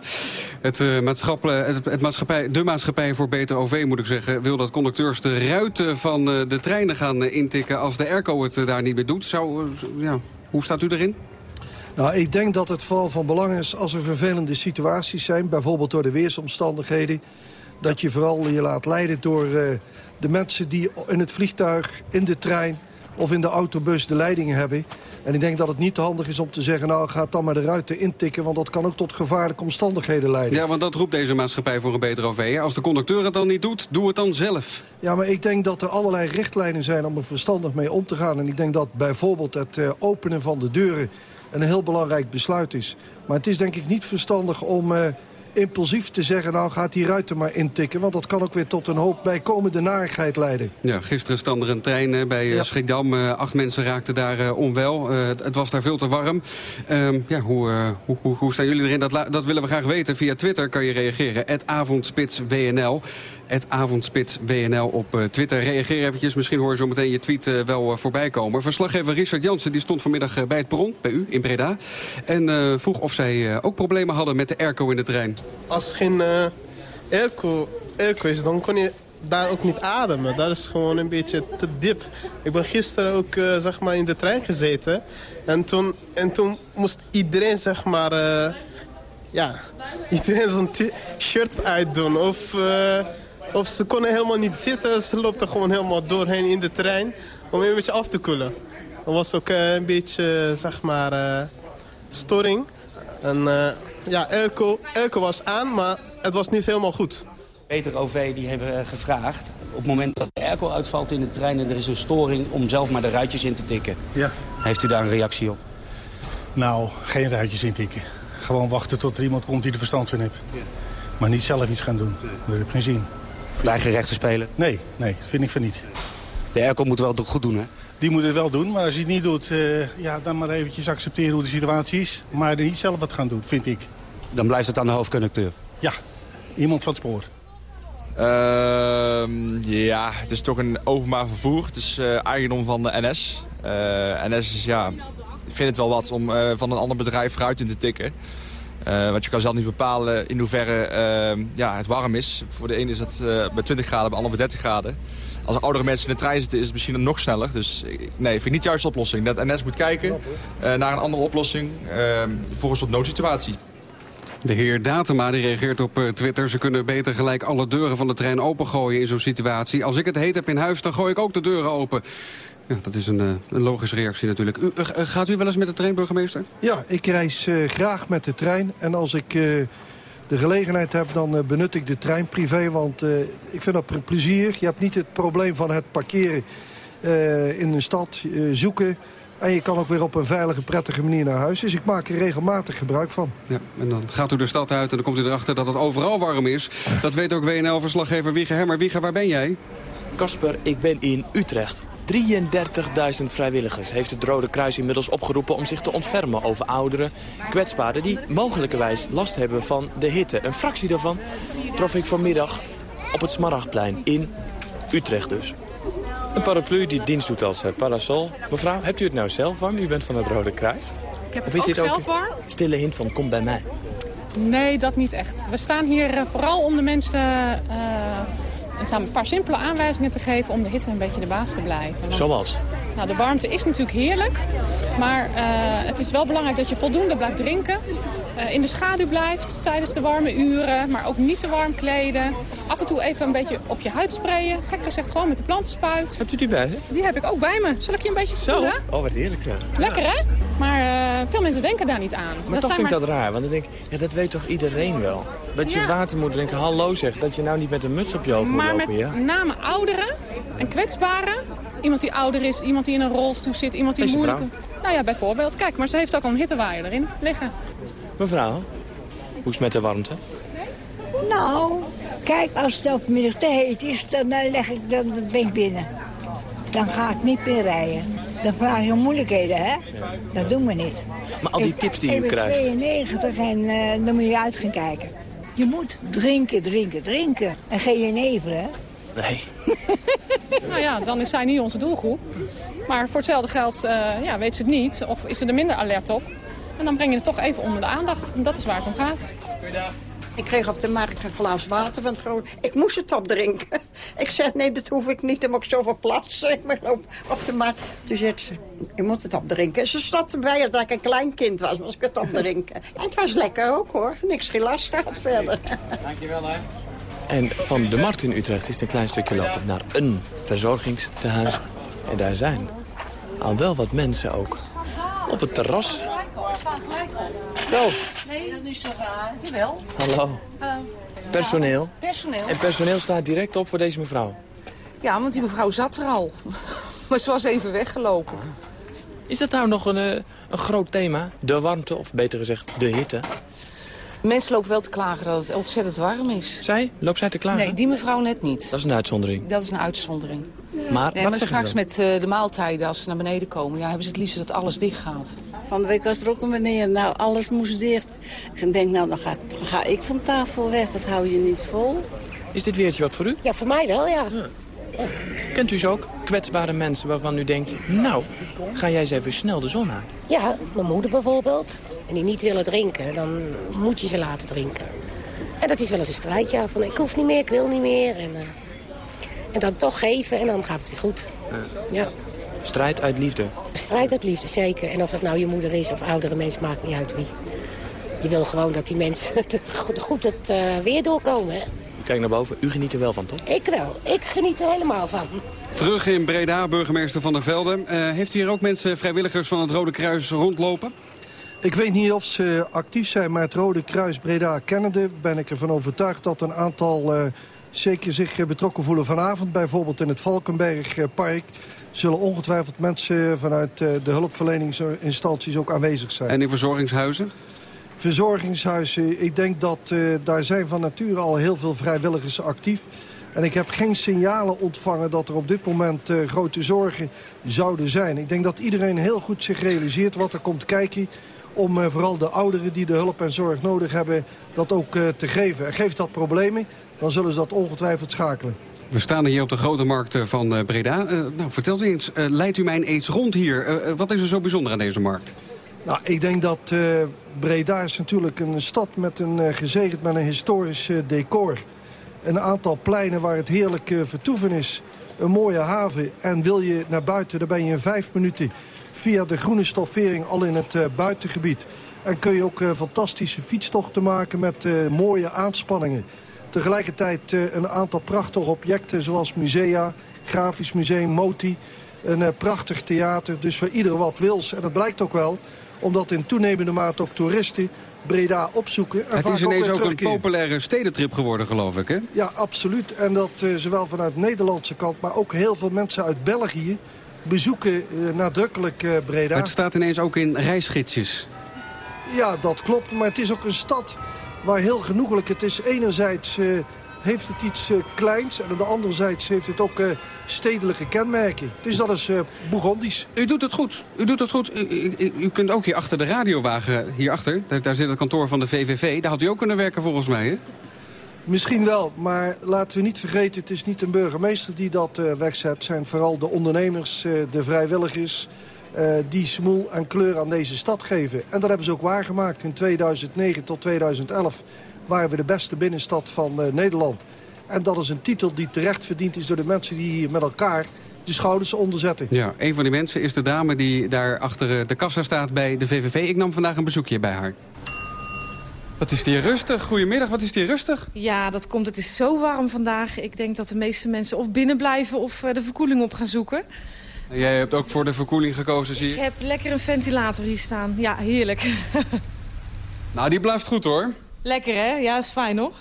Het, uh, maatschappij, het, het maatschappij, de maatschappij voor Beter OV, moet ik zeggen... wil dat conducteurs de ruiten van uh, de treinen gaan uh, intikken... als de airco het daar niet meer doet. Zou, ja, hoe staat u erin? Nou, ik denk dat het vooral van belang is als er vervelende situaties zijn... bijvoorbeeld door de weersomstandigheden... dat je vooral je laat leiden door de mensen die in het vliegtuig, in de trein of in de autobus de leiding hebben. En ik denk dat het niet handig is om te zeggen... nou, ga dan maar de ruiten intikken... want dat kan ook tot gevaarlijke omstandigheden leiden. Ja, want dat roept deze maatschappij voor een beter OV. Als de conducteur het dan niet doet, doe het dan zelf. Ja, maar ik denk dat er allerlei richtlijnen zijn om er verstandig mee om te gaan. En ik denk dat bijvoorbeeld het uh, openen van de deuren... een heel belangrijk besluit is. Maar het is denk ik niet verstandig om... Uh, impulsief te zeggen, nou gaat die ruiten maar intikken. Want dat kan ook weer tot een hoop bijkomende narigheid leiden. Ja, gisteren stond er een trein bij ja. Schiedam. Uh, acht mensen raakten daar uh, onwel. Het, het, was daar veel te warm. Ehm, ja, hoe, hoe, hoe, hoe, staan jullie erin? Dat, dat willen we graag weten. Via Twitter kan je reageren. Het avondspitswnl. Het avondspit WNL op Twitter. Reageer eventjes. Misschien hoor je zo meteen je tweet uh, wel uh, voorbij komen. Verslaggever Richard Jansen die stond vanmiddag bij het perron, bij u, in Breda. En vroeg of zij ook problemen hadden met de airco in de trein. Als geen airco, airco is, dan kon je daar ook niet ademen. Dat is gewoon een beetje te diep. Ik ben gisteren ook zeg maar in de trein gezeten. En toen, en toen moest iedereen zeg maar... ja, iedereen zo'n shirt uitdoen. Of... Of ze konden helemaal niet zitten. Ze loopten gewoon helemaal doorheen in de trein om een beetje af te koelen. Er was ook uh, een beetje, zeg maar, uh, storing. En uh, ja, airco, airco was aan, maar het was niet helemaal goed. Beter OV die hebben gevraagd, op het moment dat de airco uitvalt in de trein... en er is een storing, om zelf maar de ruitjes in te tikken. Ja. Heeft u daar een reactie op? Nou, geen ruitjes intikken. Gewoon wachten tot er iemand komt die er verstand van heeft. Ja. Maar niet zelf iets gaan doen. Dat heb geen zin. De eigen rechten spelen? Nee, nee, vind ik van niet. De airco moet wel goed doen, hè? Die moet het wel doen, maar als hij het niet doet, uh, ja, dan maar eventjes accepteren hoe de situatie is. Maar er niet zelf wat gaan doen, vind ik. Dan blijft het aan de hoofdconducteur? Ja, iemand van het spoor. Uh, ja, het is toch een openbaar vervoer. Het is uh, eigendom van de NS. Uh, NS is, ja, ik vind het wel wat om van een ander bedrijf fruit in te tikken. Uh, want je kan zelf niet bepalen in hoeverre uh, ja, het warm is. Voor de ene is het uh, bij 20 graden, bij de ander bij 30 graden. Als er oudere mensen in de trein zitten is het misschien nog sneller. Dus nee, vind ik niet de oplossing. Dat NS moet kijken naar een andere oplossing voor een soort noodsituatie. De heer Datema reageert op eh, Twitter. Ze kunnen beter gelijk alle deuren van de trein opengooien in zo'n situatie. Als ik het heet heb in huis, dan gooi ik ook de deuren open. Ja, dat is een, eh, een logische reactie natuurlijk. U, eh, gaat u wel eens met de trein, burgemeester? Ja, ik reis eh, graag met de trein. En als ik eh, de gelegenheid heb, dan eh, benut ik de trein privé. Want eh, ik vind dat plezier. Je hebt niet het probleem van het parkeren eh, in een stad, eh, zoeken. En je kan ook weer op een veilige, prettige manier naar huis. Dus ik maak er regelmatig gebruik van. Ja, en dan gaat u de stad uit en dan komt u erachter dat het overal warm is. Dat weet ook WNL-verslaggever Wieger Hemmer. Wieger, waar ben jij? Kasper, ik ben in Utrecht. 33.000 vrijwilligers heeft het Rode Kruis inmiddels opgeroepen om zich te ontfermen over ouderen, kwetsbaren die mogelijkerwijs last hebben van de hitte. Een fractie daarvan trof ik vanmiddag op het Smaragdplein in Utrecht dus. Een paraplu die dienst doet als eh, parasol. Mevrouw, hebt u het nou zelf warm? U bent van het Rode Kruis. Ik heb Of het is ook dit ook zelf warm. Stille hint van kom bij mij. Nee, dat niet echt. We staan hier eh, vooral om de mensen eh, een staan een paar simpele aanwijzingen te geven... om de hitte een beetje de baas te blijven. Want, Zoals? Nou, de warmte is natuurlijk heerlijk. Maar eh, het is wel belangrijk dat je voldoende blijft drinken. Eh, in de schaduw blijft tijdens de warme uren. Maar ook niet te warm kleden. Af en toe even een beetje op je huid sprayen. Gek gezegd gewoon met de plantenspuit. Hebt u die bij zich? Die heb ik ook bij me. Zal ik je een beetje voelen? Oh, wat heerlijk zeg. Lekker hè? Maar eh, veel mensen denken daar niet aan. Maar toch vind ik dat raar, want ik denk, ja, dat weet toch iedereen wel? Dat je Ja. water moet drinken, hallo zeg, dat je nou niet met een muts op je hoofd moet Maar lopen, met ja? name ouderen en kwetsbaren. Iemand die ouder is, iemand die in een rolstoel zit, iemand die moeilijk... Nou ja, bijvoorbeeld. Kijk, maar ze heeft ook al een hittewaaier erin liggen. Mevrouw, hoe is het met de warmte? Nou, kijk, als het op middag te heet is, dan, dan leg ik dan, dan ben ik binnen. Dan ga ik niet meer rijden. Dan vraag je om moeilijkheden, hè? Dat doen we niet. Maar al die Ik- tips die u ik ben krijgt. 92 en eh, dan moet je uit gaan kijken. Je moet drinken, drinken, drinken. En geen jenever, hè? Nee. Nou ja, dan is zij niet onze doelgroep. Maar voor hetzelfde geld eh, ja, weet ze het niet of is ze er minder alert op. En dan breng je het toch even onder de aandacht. En dat is waar het om gaat. Ik kreeg op de markt een glas water van het groot. Ik moest het opdrinken. Ik zei, nee, dat hoef ik niet. Dan moet ik zoveel plassen. Ik ben op, op de markt. Toen zei ze, je moet het opdrinken. En ze zat erbij als dat ik een klein kind was, moest ik het opdrinken. En het was lekker ook, hoor. Niks gelast gehad verder. Dankjewel, hè. En van de markt in Utrecht is het een klein stukje lopen naar een verzorgingstehuis. En daar zijn al wel wat mensen ook. Op het terras. Zo, Nee, dat is zo raar. Jawel. hallo. Hallo. Personeel. Personeel. En personeel staat direct op voor deze mevrouw. Ja, want die mevrouw zat er al. maar ze was even weggelopen. Is dat nou nog een, eh, een groot thema? De warmte, of beter gezegd, de hitte? Mensen lopen wel te klagen dat het ontzettend warm is. Zij? Loopt zij te klagen? Nee, die mevrouw net niet. Dat is een uitzondering. Dat is een uitzondering. Maar Nee, maar straks met eh, de maaltijden, als ze naar beneden komen... Ja, hebben ze het liefst dat alles dicht gaat. Van de week was er ook een meneer. Nou, alles moest dicht. Ik denk, nou, dan ga, dan ga ik van tafel weg. Dat hou je niet vol. Is dit weertje wat voor u? Ja, voor mij wel, ja. Kent u ze ook? Kwetsbare mensen waarvan u denkt... nou, ga jij eens even snel de zon uit. Ja, mijn moeder bijvoorbeeld. En die niet willen drinken, dan moet je ze laten drinken. En dat is wel eens een strijd, ja. Van ik hoef niet meer, ik wil niet meer. En, eh, en dan toch geven en dan gaat het weer goed. Ja, Strijd uit liefde. strijd uit liefde, zeker. En of dat nou je moeder is of oudere mensen, maakt niet uit wie. Je wil gewoon dat die mensen goed, goed het eh, weer doorkomen, hè. Kijk naar boven, u geniet er wel van, toch? Ik wel. Ik geniet er helemaal van. Terug in Breda, burgemeester Van der Velde. Eh, heeft u hier ook mensen, vrijwilligers van het Rode Kruis rondlopen? Ik weet niet of ze actief zijn, maar het Rode Kruis Breda kennende... ben ik ervan overtuigd dat een aantal eh, zeker zich eh, betrokken voelen vanavond. Bijvoorbeeld in het Valkenbergpark zullen ongetwijfeld mensen vanuit eh, de hulpverleningsinstanties ook aanwezig zijn. En in verzorgingshuizen? Verzorgingshuizen, ik denk dat eh, daar zijn van nature al heel veel vrijwilligers actief. En ik heb geen signalen ontvangen dat er op dit moment eh, grote zorgen zouden zijn. Ik denk dat iedereen heel goed zich realiseert wat er komt kijken... om eh, vooral de ouderen die de hulp en zorg nodig hebben, dat ook eh, te geven. En geeft dat problemen, dan zullen ze dat ongetwijfeld schakelen. We staan hier op de grote markt eh, van eh, Breda. Eh, nou, vertelt u eens, leidt u mij eens rond hier? Wat is er zo bijzonder aan deze markt? Nou, ik denk dat Breda is natuurlijk een stad met een gezegend met een historisch decor. Een aantal pleinen waar het heerlijk vertoeven is. Een mooie haven. En wil je naar buiten, dan ben je in vijf minuten via de groene stoffering al in het buitengebied. En kun je ook fantastische fietstochten maken met mooie aanspanningen. Tegelijkertijd eh, een aantal prachtige objecten zoals musea, Grafisch Museum, Moti. Een eh, prachtig theater, dus voor ieder wat wils. En dat blijkt ook wel, omdat in toenemende mate ook toeristen Breda opzoeken. En Het is ineens ook een populaire stedentrip geworden, geloof ik, hè? Ja, absoluut. En dat eh, zowel vanuit de Nederlandse kant, maar ook heel veel mensen uit België bezoeken nadrukkelijk Breda. Het staat ineens ook in reisgidsjes. Ja, dat klopt. Maar het is ook een stad waar heel genoeglijk het is. Enerzijds eh, heeft het iets eh, kleins en aan de andere zijde heeft het ook eh, stedelijke kenmerken. Dus dat is Bourgondisch. U doet het goed. U doet het goed. U, u- u- kunt ook hier achter de radiowagen, hierachter, daar, daar zit het kantoor van de VVV. Daar had u ook kunnen werken volgens mij, hè? Misschien wel, maar laten we niet vergeten... het is niet een burgemeester die dat wegzet. Het zijn vooral de ondernemers, de vrijwilligers... eh, die smoel en kleur aan deze stad geven. En dat hebben ze ook waargemaakt. In 2009 tot 2011 waren we de beste binnenstad van eh, Nederland. En dat is een titel die terecht verdiend is door de mensen die hier met elkaar de schouders onder zetten. Ja, een van die mensen is de dame die daar achter eh, de kassa staat bij de VVV. Ik nam vandaag een bezoekje bij haar. Wat is die rustig? Goedemiddag, wat is die rustig? Ja, dat komt. Het is zo warm vandaag. Ik denk dat de meeste mensen of binnen blijven of eh, de verkoeling op gaan zoeken. Jij hebt ook voor de verkoeling gekozen, zie Ik ik. heb lekker een ventilator hier staan. Ja, heerlijk. Nou, die blijft goed hoor. lekker hè? Ja, is fijn hoor.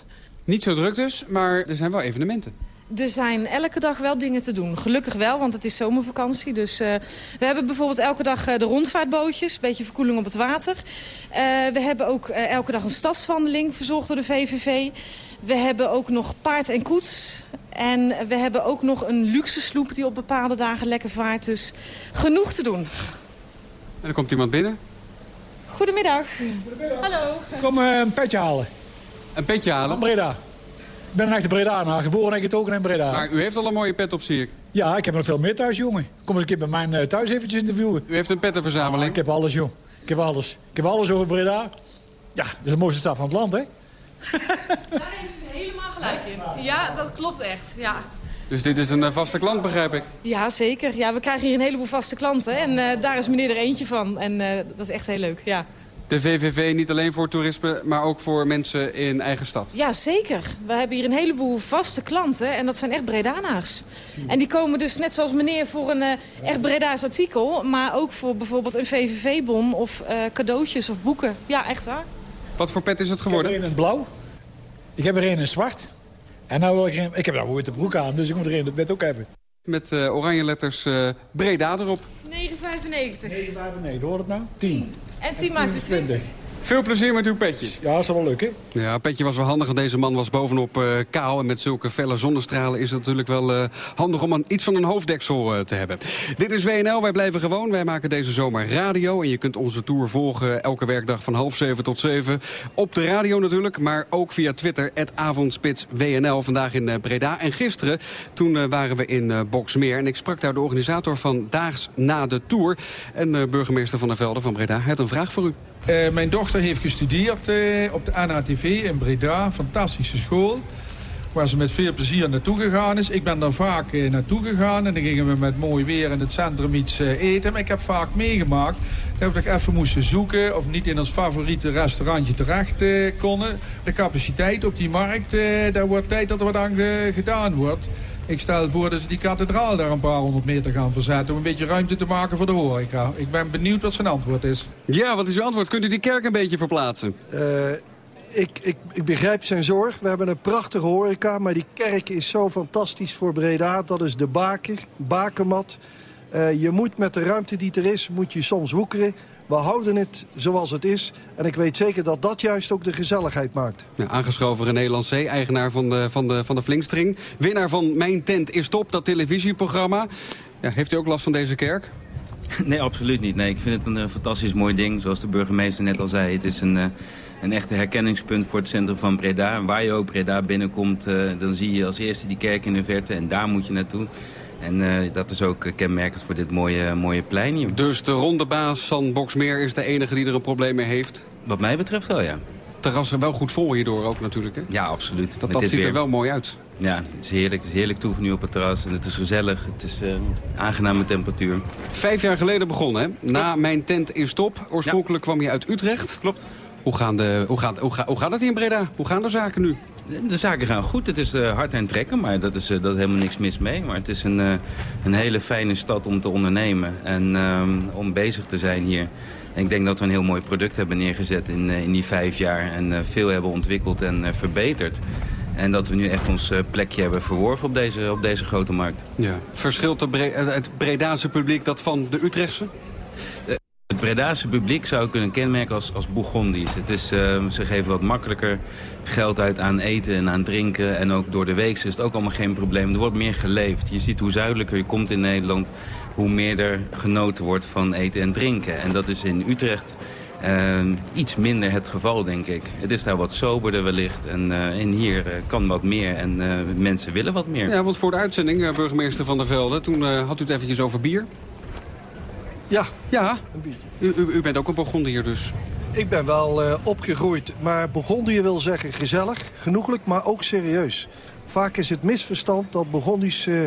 Niet zo druk dus, maar er zijn wel evenementen. Er zijn elke dag wel dingen te doen. Gelukkig wel, want het is zomervakantie. Dus eh, we hebben bijvoorbeeld elke dag eh, de rondvaartbootjes. Een beetje verkoeling op het water. Eh, we hebben ook eh, elke dag een stadswandeling verzorgd door de VVV. We hebben ook nog paard en koets. En we hebben ook nog een luxe sloep die op bepaalde dagen lekker vaart. Dus genoeg te doen. En er komt iemand binnen. Goedemiddag. Hallo. Kom een petje halen. Een petje halen? Van Breda. Ik ben een echte Bredanaar, geboren en getogen in Breda. Maar u heeft al een mooie pet op, zie ik. Ja, ik heb nog veel meer thuis, jongen. Kom eens een keer bij mijn eh, thuis eventjes interviewen. U heeft een pettenverzameling? Ah, ik heb alles, jong. Ik heb alles. Ik heb alles over Breda. Ja, dat is de mooiste stad van het land, hè? Daar heeft u helemaal gelijk in. Ja, dat klopt echt. Ja. Dus dit is een eh, vaste klant, begrijp ik. Ja, zeker. Ja, we krijgen hier een heleboel vaste klanten. En eh, daar is meneer er eentje van. En eh, dat is echt heel leuk, ja. De VVV niet alleen voor toerisme, maar ook voor mensen in eigen stad. Ja, zeker. We hebben hier een heleboel vaste klanten. En dat zijn echt Bredanaars. En die komen dus net zoals meneer voor een eh, echt Breda's artikel. Maar ook voor bijvoorbeeld een VVV-bon of eh, cadeautjes of boeken. Ja, echt waar. Wat voor pet is het Ik geworden? heb er een in het blauw. Ik heb er een in het zwart. En nou wil ik er een... Ik heb nou witte broek aan, dus ik moet er een dat bed ook hebben. Met eh, oranje letters eh, Breda erop. 9,95. 9,95, hoor het nou? 10. En 10 maakt u 20. Veel plezier met uw petje. Ja, dat is wel leuk, hè? Ja, het petje was wel handig, want deze man was bovenop eh, kaal. En met zulke felle zonnestralen is het natuurlijk wel eh, handig om een, iets van een hoofddeksel eh, te hebben. Dit is WNL, wij blijven gewoon. Wij maken deze zomer radio. En je kunt onze tour volgen elke werkdag van half zeven tot zeven. Op de radio natuurlijk, maar ook via Twitter, avondspits WNL. Vandaag in Breda. En gisteren, toen waren we in Boksmeer. En ik sprak daar de organisator van Daags na de Tour. En eh, burgemeester Van der Velde van Breda. Hij had een vraag voor u. Eh, mijn dochter heeft gestudeerd eh, op de NATV in Breda. Fantastische school. Waar ze met veel plezier naartoe gegaan is. Ik ben daar vaak eh, naartoe gegaan. En dan gingen we met mooi weer in het centrum iets eten. Maar ik heb vaak meegemaakt dat we toch even moesten zoeken... of niet in ons favoriete restaurantje terecht konden. De capaciteit op die markt, daar wordt tijd dat er wat aan ge- gedaan wordt. Ik stel voor dat ze die kathedraal daar een paar honderd meter gaan verzetten... om een beetje ruimte te maken voor de horeca. Ik ben benieuwd wat zijn antwoord is. Ja, wat is uw antwoord? Kunt u die kerk een beetje verplaatsen? Eh, ik, ik, ik begrijp zijn zorg. We hebben een prachtige horeca, maar die kerk is zo fantastisch voor Breda. Dat is de baker, bakermat. Eh, je moet met de ruimte die er is, moet je soms woekeren. We houden het zoals het is. En ik weet zeker dat dat juist ook de gezelligheid maakt. Ja, aangeschoven René Lancé, eigenaar van de, van, de, van de Flinkstring. Winnaar van Mijn Tent is Top, dat televisieprogramma. Ja, heeft u ook last van deze kerk? Nee, absoluut niet. Nee, ik vind het een eh, fantastisch mooi ding. Zoals de burgemeester net al zei, het is een, eh, een echte herkenningspunt voor het centrum van Breda. En waar je ook Breda binnenkomt, eh, dan zie je als eerste die kerk in de verte. En daar moet je naartoe. En eh, dat is ook eh, kenmerkend voor dit mooie, mooie plein hier. Dus de rondebaas van Boksmeer is de enige die er een probleem mee heeft? Wat mij betreft wel, ja. Terras er wel goed vol hierdoor ook natuurlijk, hè? Ja, absoluut. Dat, Met dat dit ziet er wel mooi uit. Ja, het is heerlijk. Het is heerlijk toeven nu op het terras. En het is gezellig. Het is uh, aangename temperatuur. Vijf jaar geleden begonnen, hè? Na Mijn Tent is Top. Oorspronkelijk kwam je uit Utrecht. Klopt. Hoe, gaan de, hoe, gaat, hoe, gaat, hoe gaat het hier in Breda? Hoe gaan de zaken nu? De zaken gaan goed. Het is uh, hard aan trekken, maar dat is, uh, dat helemaal niks mis mee. Maar het is een, uh, een hele fijne stad om te ondernemen en um, om bezig te zijn hier. En ik denk dat we een heel mooi product hebben neergezet in, in die vijf jaar. En veel hebben ontwikkeld en verbeterd. En dat we nu echt ons plekje hebben verworven op deze, op deze grote markt. Ja. Verschilt het Bredaanse publiek dat van de Utrechtse? Het Bredaanse publiek zou kunnen kenmerken als, als Bourgondisch. Het is, uh, ze geven wat makkelijker geld uit aan eten en aan drinken. En ook door de week is het ook allemaal geen probleem. Er wordt meer geleefd. Je ziet hoe zuidelijker je komt in Nederland... hoe meer er genoten wordt van eten en drinken. En dat is in Utrecht uh, iets minder het geval, denk ik. Het is daar wat soberder wellicht. En, uh, hier kan wat meer en mensen willen wat meer. Ja, want voor de uitzending, burgemeester Van der Velde... toen had u het eventjes over bier. Ja, ja. een beetje. U, u, u bent ook een Burgondier dus? Ik ben wel uh, opgegroeid, maar Burgondier wil zeggen gezellig, genoeglijk, maar ook serieus. Vaak is het misverstand dat Burgondisch uh,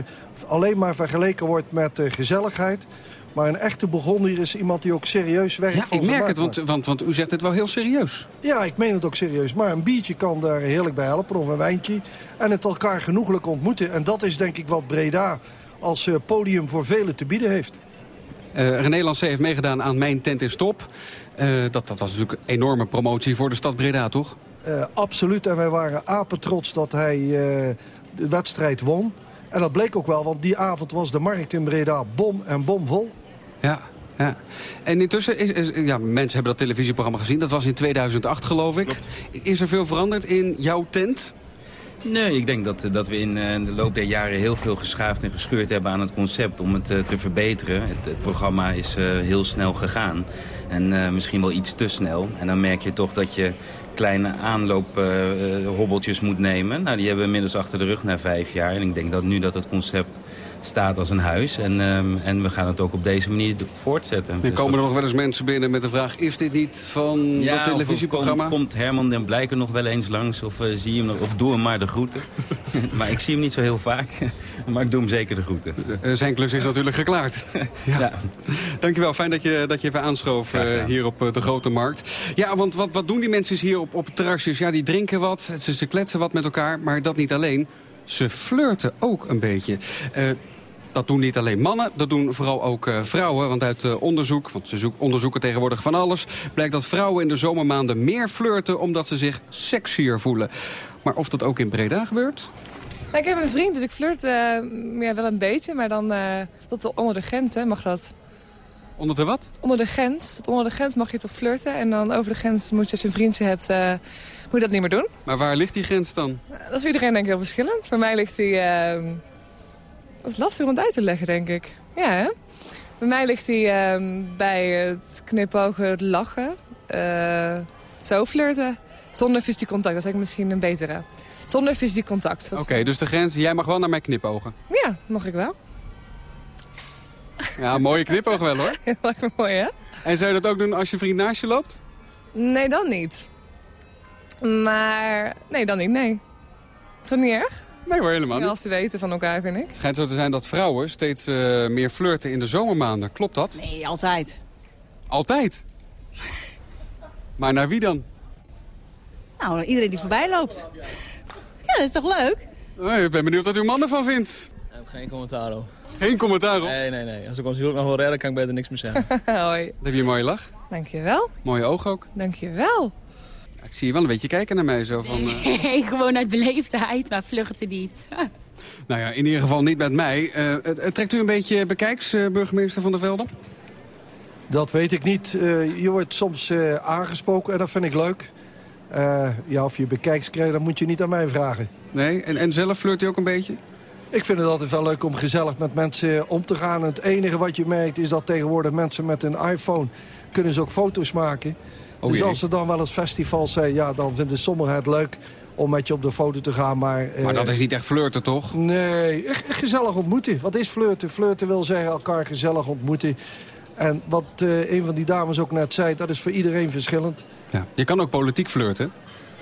alleen maar vergeleken wordt met uh, gezelligheid. Maar een echte Burgondier is iemand die ook serieus werkt ja, voor ik merk het, want, want, want u zegt het wel heel serieus. Ja, ik meen het ook serieus. Maar een biertje kan daar heerlijk bij helpen, of een wijntje. En het elkaar genoeglijk ontmoeten. En dat is denk ik wat Breda als podium voor velen te bieden heeft. Uh, René Lancé heeft meegedaan aan Mijn Tent is Top. Uh, dat, dat was natuurlijk een enorme promotie voor de stad Breda, toch? Uh, absoluut. En wij waren apetrots dat hij de wedstrijd won. En dat bleek ook wel, want die avond was de markt in Breda bom en bomvol. Ja, ja. En intussen, is, is, ja, mensen hebben dat televisieprogramma gezien. Dat was in 2008, geloof ik. Klopt. Is er veel veranderd in jouw tent? Nee, ik denk dat, dat we in de loop der jaren heel veel geschaafd en gescheurd hebben aan het concept om het te verbeteren. Het, het programma is heel snel gegaan en misschien wel iets te snel. En dan merk je toch dat je kleine aanloophobbeltjes moet nemen. Nou, die hebben we inmiddels achter de rug na vijf jaar. En ik denk dat nu dat het concept staat als een huis. En, um, en we gaan het ook op deze manier voortzetten. En komen er nog wel eens mensen binnen met de vraag... is dit niet van ja, dat televisieprogramma? Komt, komt Herman den Blijker nog wel eens langs? Of, uh, zie je hem nog, of doe hem maar de groeten. maar ik zie hem niet zo heel vaak. maar ik doe hem zeker de groeten. Uh, zijn klus is natuurlijk geklaard. ja. ja. Dankjewel, fijn dat je, dat je even aanschoof uh, hier op de Grote Markt. Ja, want wat, wat doen die mensen hier op, op terrasjes? Ja, die drinken wat, ze, ze kletsen wat met elkaar, maar dat niet alleen ze flirten ook een beetje. Uh, dat doen niet alleen mannen, dat doen vooral ook uh, vrouwen. Want uit uh, onderzoek, want ze zoek, onderzoeken tegenwoordig van alles... blijkt dat vrouwen in de zomermaanden meer flirten... omdat ze zich sexier voelen. Maar of dat ook in Breda gebeurt? Ik heb een vriend, dus ik flirt ja, wel een beetje. Maar dan tot onder de grens hè, mag dat. Onder de wat? Onder de grens. Onder de grens mag je toch flirten. En dan over de grens moet je, als je een vriendje hebt moet je dat niet meer doen. Maar waar ligt die grens dan? Dat is voor iedereen denk ik heel verschillend. Voor mij ligt die... Uh, dat is lastig om het uit te leggen, denk ik. Ja, hè? Bij mij ligt hij uh, bij het knipogen, het lachen. Uh, zo flirten. Zonder fysiek contact, dat is eigenlijk misschien een betere. Zonder fysiek contact. Oké, okay, dus de grens, jij mag wel naar mij knipogen? Ja, mag ik wel. Ja, mooie knipoog wel hoor. Lijkt me mooi, hè? En zou je dat ook doen als je vriend naast je loopt? Nee, dan niet. Maar nee, dan niet, nee. Is dat niet erg? Nee hoor, helemaal niet. Als te weten van elkaar, vind ik. Het schijnt zo te zijn dat vrouwen steeds uh, meer flirten in de zomermaanden. Klopt dat? Nee, altijd. Altijd? maar naar wie dan? Nou, iedereen die voorbij loopt. Ja, dat is toch leuk? Oh, ik ben benieuwd wat uw man ervan vindt. Ik heb geen commentaar op. Geen commentaar op? Nee, nee, nee. Als ik ons huwelijk nog wel redden, kan ik beter niks meer zeggen. Hoi. Dan heb je een mooie lach. Dankjewel. Mooie oog ook. Dankjewel. Ik zie je wel een beetje kijken naar mij zo van... Uh... Nee, gewoon uit beleefdheid, maar vluchten niet. nou ja, in ieder geval niet met mij. Uh, het, trekt u een beetje bekijks, uh, burgemeester Van der Velde? Dat weet ik niet. je wordt soms aangesproken en dat vind ik leuk. ja, of je bekijks krijgt, dan moet je niet aan mij vragen. Nee? En, en zelf flirt u ook een beetje? Ik vind het altijd wel leuk om gezellig met mensen om te gaan. Het enige wat je merkt is dat tegenwoordig mensen met een iPhone... kunnen ze ook foto's maken. Oh, dus als er dan wel eens festivals zijn, ja, dan vinden sommigen het leuk om met je op de foto te gaan. Maar, maar dat is niet echt flirten, toch? Nee, gezellig ontmoeten. Wat is flirten? Flirten wil zeggen elkaar gezellig ontmoeten. En wat uh, een van die dames ook net zei, dat is voor iedereen verschillend. Ja. Je kan ook politiek flirten.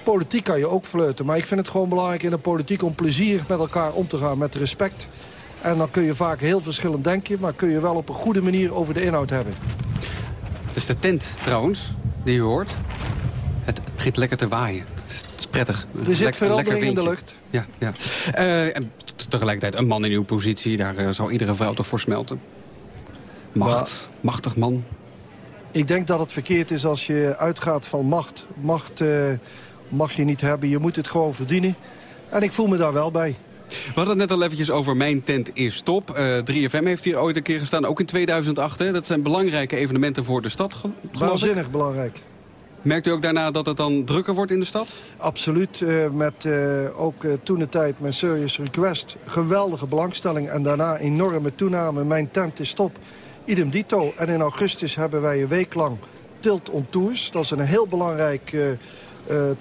Politiek kan je ook fleuten. Maar ik vind het gewoon belangrijk in de politiek om plezier met elkaar om te gaan. Met respect. En dan kun je vaak heel verschillend denken. Maar kun je wel op een goede manier over de inhoud hebben. Het is de tent trouwens, die u hoort. Het begint lekker te waaien. Het is, het is prettig. Er zit verandering in de lucht. Ja, ja. Eh, en tegelijkertijd een man in uw positie. Daar eh, zou iedere vrouw toch voor smelten. Macht, machtig man. Ik denk dat het verkeerd is als je uitgaat van macht. Macht eh, mag je niet hebben. Je moet het gewoon verdienen. En ik voel me daar wel bij. We hadden het net al eventjes over Mijn Tent is Top. Eh 3FM heeft hier ooit een keer gestaan, ook in 2008. Hè. Dat zijn belangrijke evenementen voor de stad. Waanzinnig belangrijk. Merkt u ook daarna dat het dan drukker wordt in de stad? Absoluut. eh, met eh, ook eh, toen de tijd met Serious Request. Geweldige belangstelling. En daarna enorme toename. Mijn tent is top. Idem dito. En in augustus hebben wij een week lang Tilt on Tours. Dat is een heel belangrijk eh, eh,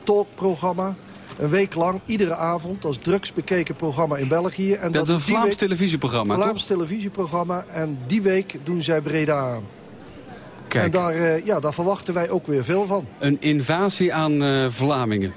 talkprogramma. Een week lang, iedere avond. Is drugs bekeken programma in België. En Dat is een Vlaams week- televisieprogramma, Vlaams toch? televisieprogramma. En die week doen zij Breda aan. Kijk. En daar, eh, ja, daar verwachten wij ook weer veel van. Een invasie aan eh, Vlamingen.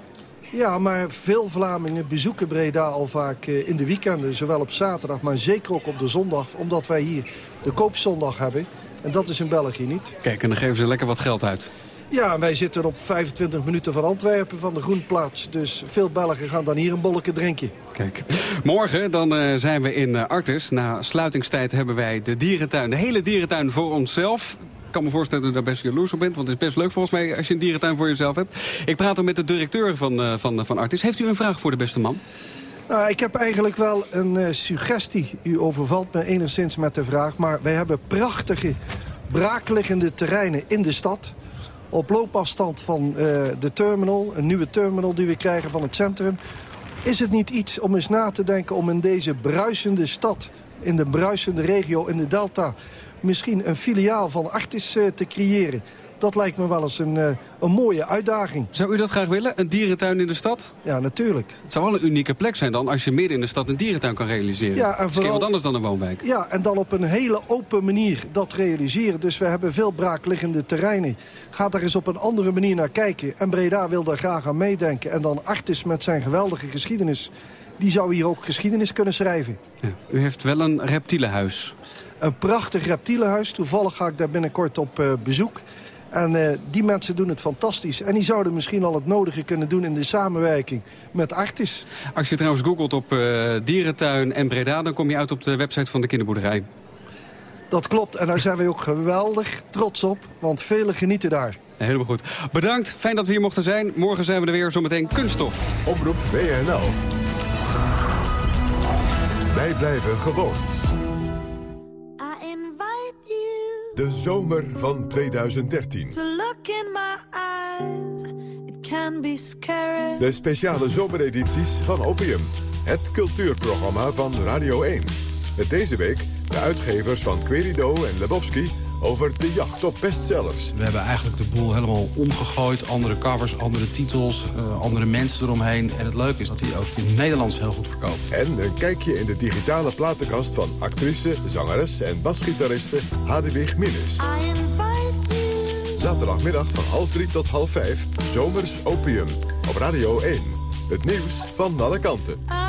Ja, maar veel Vlamingen bezoeken Breda al vaak eh, in de weekenden. Zowel op zaterdag, maar zeker ook op de zondag. Omdat wij hier de koopzondag hebben. En dat is in België niet. Kijk, en dan geven ze lekker wat geld uit. Ja, wij zitten op 25 minuten van Antwerpen, van de Groenplaats. Dus veel Belgen gaan dan hier een bolletje drinken. Kijk. Morgen dan eh, zijn we in eh, Artes. Na sluitingstijd hebben wij de dierentuin, de hele dierentuin voor onszelf. Ik kan me voorstellen dat u daar best jaloers op bent. Want het is best leuk volgens mij als je een dierentuin voor jezelf hebt. Ik praat dan met de directeur van, eh, van, van Artis. Heeft u een vraag voor de beste man? Nou, ik heb eigenlijk wel een suggestie. U overvalt me enigszins met de vraag. Maar wij hebben prachtige, braakliggende terreinen in de stad. Op loopafstand van eh, de terminal, een nieuwe terminal die we krijgen van het centrum. Is het niet iets om eens na te denken om in deze bruisende stad... in de bruisende regio, in de Delta... misschien een filiaal van Artis eh, te creëren? Dat lijkt me wel eens een, eh, een mooie uitdaging. Zou u dat graag willen? Een dierentuin in de stad? Ja, natuurlijk. Het zou wel een unieke plek zijn dan als je midden in de stad een dierentuin kan realiseren. Ja, en vooral- wat anders dan een woonwijk. Ja, en dan op een hele open manier dat realiseren. Dus we hebben veel braakliggende terreinen. Ga daar eens op een andere manier naar kijken. En Breda wil daar graag aan meedenken. En dan Artis met zijn geweldige geschiedenis. Die zou hier ook geschiedenis kunnen schrijven. Ja. U heeft wel een reptielenhuis. Een prachtig reptielenhuis. Toevallig ga ik daar binnenkort op eh, bezoek. En eh, die mensen doen het fantastisch. En die zouden misschien al het nodige kunnen doen in de samenwerking met Artis. Als je trouwens googelt op eh, dierentuin en Breda... dan kom je uit op de website van de kinderboerderij. Dat klopt. En daar zijn wij ook geweldig trots op. Want velen genieten daar. Helemaal goed. Bedankt. Fijn dat we hier mochten zijn. Morgen zijn we er weer. Zometeen kunststof. Omroep WNL. Wij blijven gewoon. De zomer van 2013. To look in my eyes, it can be scary. De speciale zomeredities van Opium. Het cultuurprogramma van Radio 1. Met deze week de uitgevers van Querido en Lebowski... over de jacht op bestsellers. We hebben eigenlijk de boel helemaal omgegooid. Andere covers, andere titels, eh, andere mensen eromheen. En het leuke is dat hij ook in het Nederlands heel goed verkoopt. En een kijkje in de digitale platenkast van actrice, zangeres en basgitariste Hadewig Minnes. Zaterdagmiddag van half drie tot half vijf, Zomers Opium. Op Radio 1. Het nieuws van alle kanten.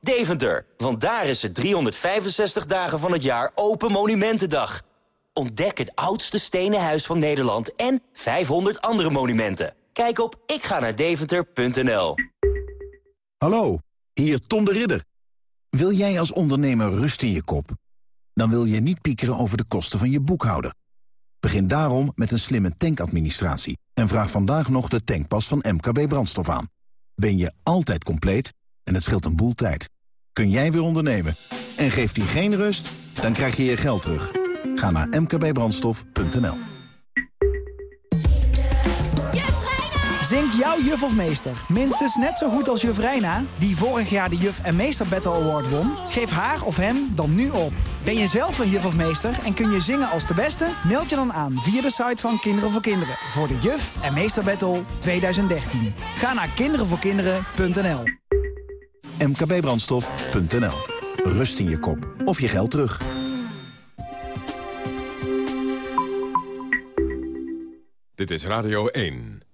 Deventer. Want daar is het 365 dagen van het jaar Open Monumentendag. Ontdek het oudste stenen huis van Nederland en 500 andere monumenten. Kijk op ikga-naar-deventer.nl. Hallo, hier Tom de Ridder. Wil jij als ondernemer rust in je kop? Dan wil je niet piekeren over de kosten van je boekhouder. Begin daarom met een slimme tankadministratie... en vraag vandaag nog de tankpas van MKB Brandstof aan. Ben je altijd compleet en het scheelt een boel tijd. Kun jij weer ondernemen en geeft die geen rust, dan krijg je je geld terug. Ga naar mkbbrandstof.nl. Zingt jouw juf of meester minstens net zo goed als juf Reina... die vorig jaar de Juf en Meester Battle Award won? Geef haar of hem dan nu op. Ben je zelf een juf of meester en kun je zingen als de beste? Meld je dan aan via de site van Kinderen voor Kinderen... voor de Juf en Meester Battle 2013. Ga naar kinderenvoorkinderen.nl mkbbrandstof.nl. Rust in je kop of je geld terug. Dit is Radio 1.